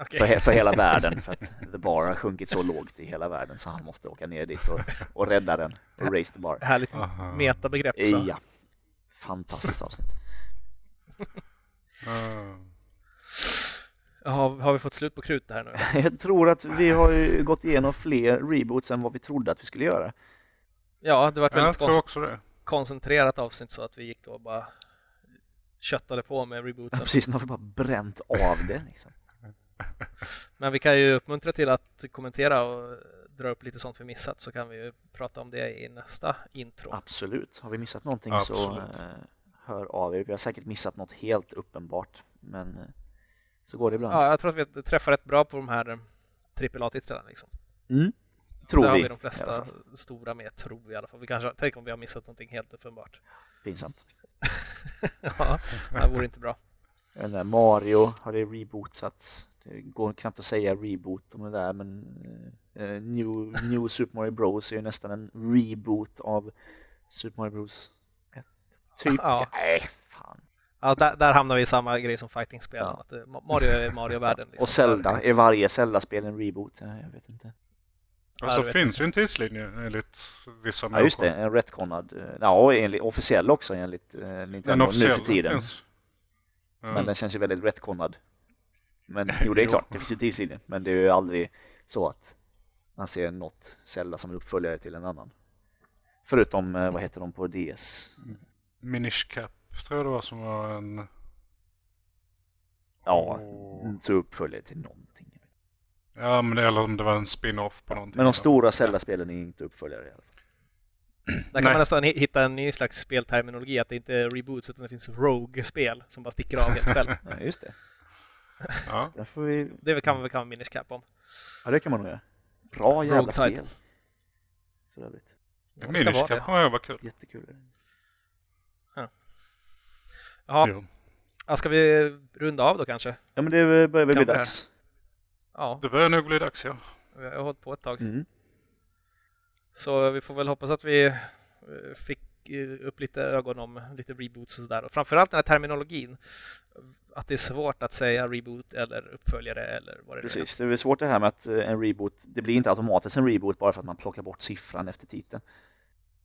Speaker 1: Okej.
Speaker 2: för, för hela världen för att <laughs> the bar har sjunkit så lågt i hela världen så han måste åka ner dit och, och rädda den och raise the bar.
Speaker 1: Härligt metabegrepp. Så.
Speaker 2: Ja, fantastiskt avsnitt. <laughs>
Speaker 3: Ah.
Speaker 1: Har, har vi fått slut på krut här nu? <laughs>
Speaker 2: Jag tror att vi har ju gått igenom fler reboots än vad vi trodde att vi skulle göra.
Speaker 1: Ja, det var ett
Speaker 3: Ja,
Speaker 1: väldigt
Speaker 3: det.
Speaker 1: koncentrerat avsnitt så att vi gick och bara köttade på med
Speaker 2: Ja,
Speaker 1: rebootsen.
Speaker 2: precis, nu har vi bara bränt av det liksom. <laughs>
Speaker 1: Men vi kan ju uppmuntra till att kommentera och dra upp lite sånt vi missat så kan vi ju prata om det i nästa intro.
Speaker 2: Absolut, har vi missat någonting så
Speaker 3: Absolut.
Speaker 2: eh, hör av er. Vi har säkert missat något helt uppenbart, men eh, så går det ibland.
Speaker 1: Ja, jag tror att vi träffar rätt bra på de här AAA-titlarna liksom.
Speaker 2: Mm. Tror
Speaker 1: Där har
Speaker 2: vi.
Speaker 1: vi de flesta stora med, tror vi i alla fall. Vi kanske, tänk om vi har missat någonting helt uppenbart.
Speaker 2: Pinsamt. <laughs>
Speaker 1: ja, det vore inte bra.
Speaker 2: Där Mario har det rebootats. Det går knappt att säga reboot om det där, men eh, New, New Super Mario Bros är ju nästan en reboot av Super Mario Bros 1. Typ.
Speaker 1: Ja.
Speaker 2: Nej.
Speaker 1: Ja, där, där hamnar vi i samma grej som fighting-spelen.
Speaker 2: Ja.
Speaker 1: Eh, Mario är <laughs> Mario-världen. Liksom.
Speaker 2: Och Zelda, är varje Zelda-spel en reboot? Ja, jag vet inte.
Speaker 1: Ja,
Speaker 3: Och så
Speaker 1: det vet
Speaker 3: finns ju en tidslinje enligt vissa
Speaker 2: Ja just det, en retconad, eh, ja enligt, officiell också enligt eh, Nintendo nu för tiden.
Speaker 3: finns. Ja.
Speaker 2: Men den känns ju väldigt retconad. Men <laughs> jo det är klart, det finns ju tidslinje. Men det är ju aldrig så att man ser något Zelda som en uppföljare till en annan. Förutom, vad heter de på DS?
Speaker 3: Minish Cap tror jag det var som var en...
Speaker 2: Ja, mm, så uppföljare till någonting.
Speaker 3: Ja men eller om det var en spin-off på någonting.
Speaker 2: Men de stora Zelda-spelen är inte uppföljare i alla fall.
Speaker 1: Där kan
Speaker 3: Nej.
Speaker 1: man nästan hi- hitta en ny slags spelterminologi, att det inte är reboots utan det finns rogue-spel som bara sticker av helt själv. <laughs>
Speaker 2: Ja, just det.
Speaker 3: Ja.
Speaker 2: Får vi,
Speaker 1: Det kan man väl kan Minish Cap om.
Speaker 2: ja det kan man nog göra. Bra jävla
Speaker 1: Rogue
Speaker 2: spel. För övrigt.
Speaker 1: Ja,
Speaker 3: Minish Cap kommer jag vara kul.
Speaker 2: Jättekul.
Speaker 1: Ja,
Speaker 3: Jo.
Speaker 1: ja, ska vi runda av då kanske?
Speaker 2: Ja men det börjar väl bli dags.
Speaker 1: Ja,
Speaker 3: Det börjar nog bli dags ja.
Speaker 1: vi har hållit på ett tag.
Speaker 2: Mm.
Speaker 1: Så vi får väl hoppas att vi eh, fick eh, upp lite ögon om lite reboots och sådär. Och framförallt den här terminologin. Att det är svårt att säga reboot eller uppföljare eller vad det nu är.
Speaker 2: Precis, det är svårt det här med att eh, en reboot, det blir inte automatiskt en reboot bara för att man plockar bort siffran efter titeln.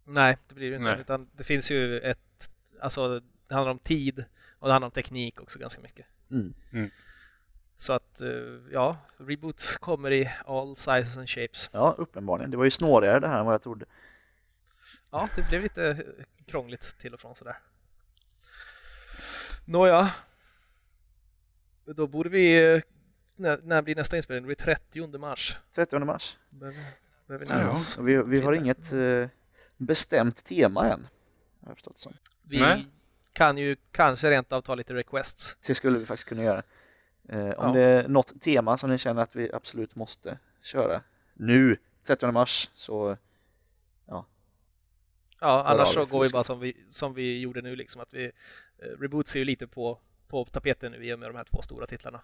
Speaker 1: Nej, det blir det inte.
Speaker 3: Nej.
Speaker 1: Utan det finns ju ett, alltså det handlar om tid och det handlar om teknik också ganska mycket.
Speaker 2: Mm.
Speaker 1: Så att, eh, ja, reboots kommer i all sizes and shapes.
Speaker 2: Ja, uppenbarligen. Det var ju snårigare det här än vad jag trodde.
Speaker 1: Ja, det blev lite eh, krångligt till och från sådär. Nåja. Då borde vi, eh, när, när blir nästa inspelning? Det blir 30 mars.
Speaker 2: 30 mars.
Speaker 1: Behöver, behöver
Speaker 3: Ja.
Speaker 2: vi, vi har inget bestämt tema än. Har jag förstått som.
Speaker 1: Vi
Speaker 3: Nej.
Speaker 1: Kan ju kanske rent av ta lite requests.
Speaker 2: Det skulle vi faktiskt kunna göra. Eh, om
Speaker 1: Ja.
Speaker 2: det är något tema som ni känner att vi absolut måste köra nu 30 mars så
Speaker 1: Ja, annars
Speaker 2: av
Speaker 1: så går vi bara som vi, som vi gjorde nu liksom. Att vi, eh, reboots är ju lite på, på tapeten nu i och med de här två stora titlarna.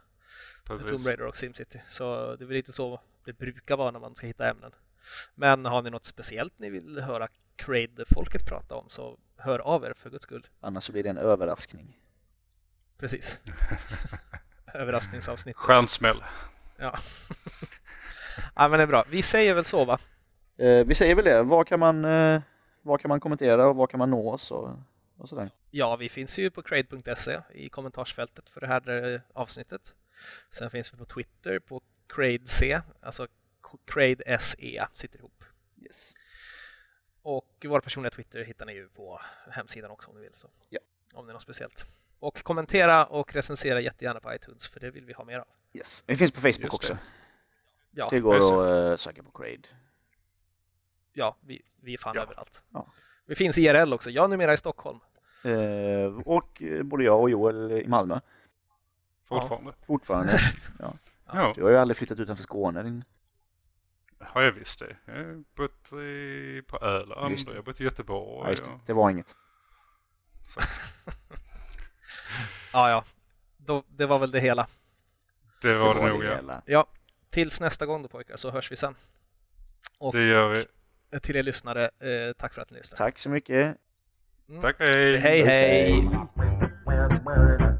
Speaker 1: Tomb
Speaker 3: Precis.
Speaker 1: Raider och SimCity. Så det är väl lite så det brukar vara när man ska hitta ämnen. Men har ni något speciellt ni vill höra Crade-folket prata om så hör av er för guds skull.
Speaker 2: annars så blir det en överraskning.
Speaker 1: Precis. <laughs> Överraskningsavsnitt.
Speaker 3: Stjärnsmäll.
Speaker 1: Ja. <laughs> ja men det är bra. Vi säger väl så va?
Speaker 2: Eh, vi säger väl det, vad kan man, eh, vad kan man kommentera och vad kan man nå oss och, och sådär.
Speaker 1: Ja, vi finns ju på crade.se i kommentarsfältet för det här eh, avsnittet. Sen finns vi på Twitter på CradeC, alltså Crade SE sitter ihop.
Speaker 2: Yes.
Speaker 1: Och våra personliga Twitter hittar ni ju på hemsidan också om ni vill. Så.
Speaker 2: Ja.
Speaker 1: Om det är något speciellt. Och kommentera och recensera jättegärna på iTunes för det vill vi ha mer av.
Speaker 2: Yes. Vi finns på Facebook
Speaker 3: Just
Speaker 2: också.
Speaker 3: det.
Speaker 1: Ja,
Speaker 2: Det går att eh, söka på Crade.
Speaker 1: ja vi, vi är fan
Speaker 3: Ja.
Speaker 1: överallt.
Speaker 2: Ja.
Speaker 1: Vi finns i IRL också. Jag är numera i Stockholm.
Speaker 2: Eh, och eh, både jag och Joel i Malmö
Speaker 3: Fortfarande.
Speaker 2: fortfarande. <laughs>
Speaker 3: Ja.
Speaker 2: Du har ju aldrig flyttat utanför Skåne. Din...
Speaker 3: Har jag visst det. Jag har bott i, på Öland
Speaker 4: det.
Speaker 3: och jag har bott i Göteborg.
Speaker 4: Ja, just det.
Speaker 3: och-
Speaker 4: det var inget. <laughs>
Speaker 1: Ja, ja. Då, det var väl det hela.
Speaker 3: det var det
Speaker 4: var
Speaker 3: nog
Speaker 4: det
Speaker 3: ja.
Speaker 4: hela.
Speaker 1: Ja, tills nästa gång då pojkar så hörs vi sen. Och
Speaker 3: Det gör vi.
Speaker 1: till er lyssnare, eh, tack för att ni lyssnade.
Speaker 4: Tack så mycket.
Speaker 3: Tack hej!
Speaker 1: Hej hej!
Speaker 4: Puss, hej.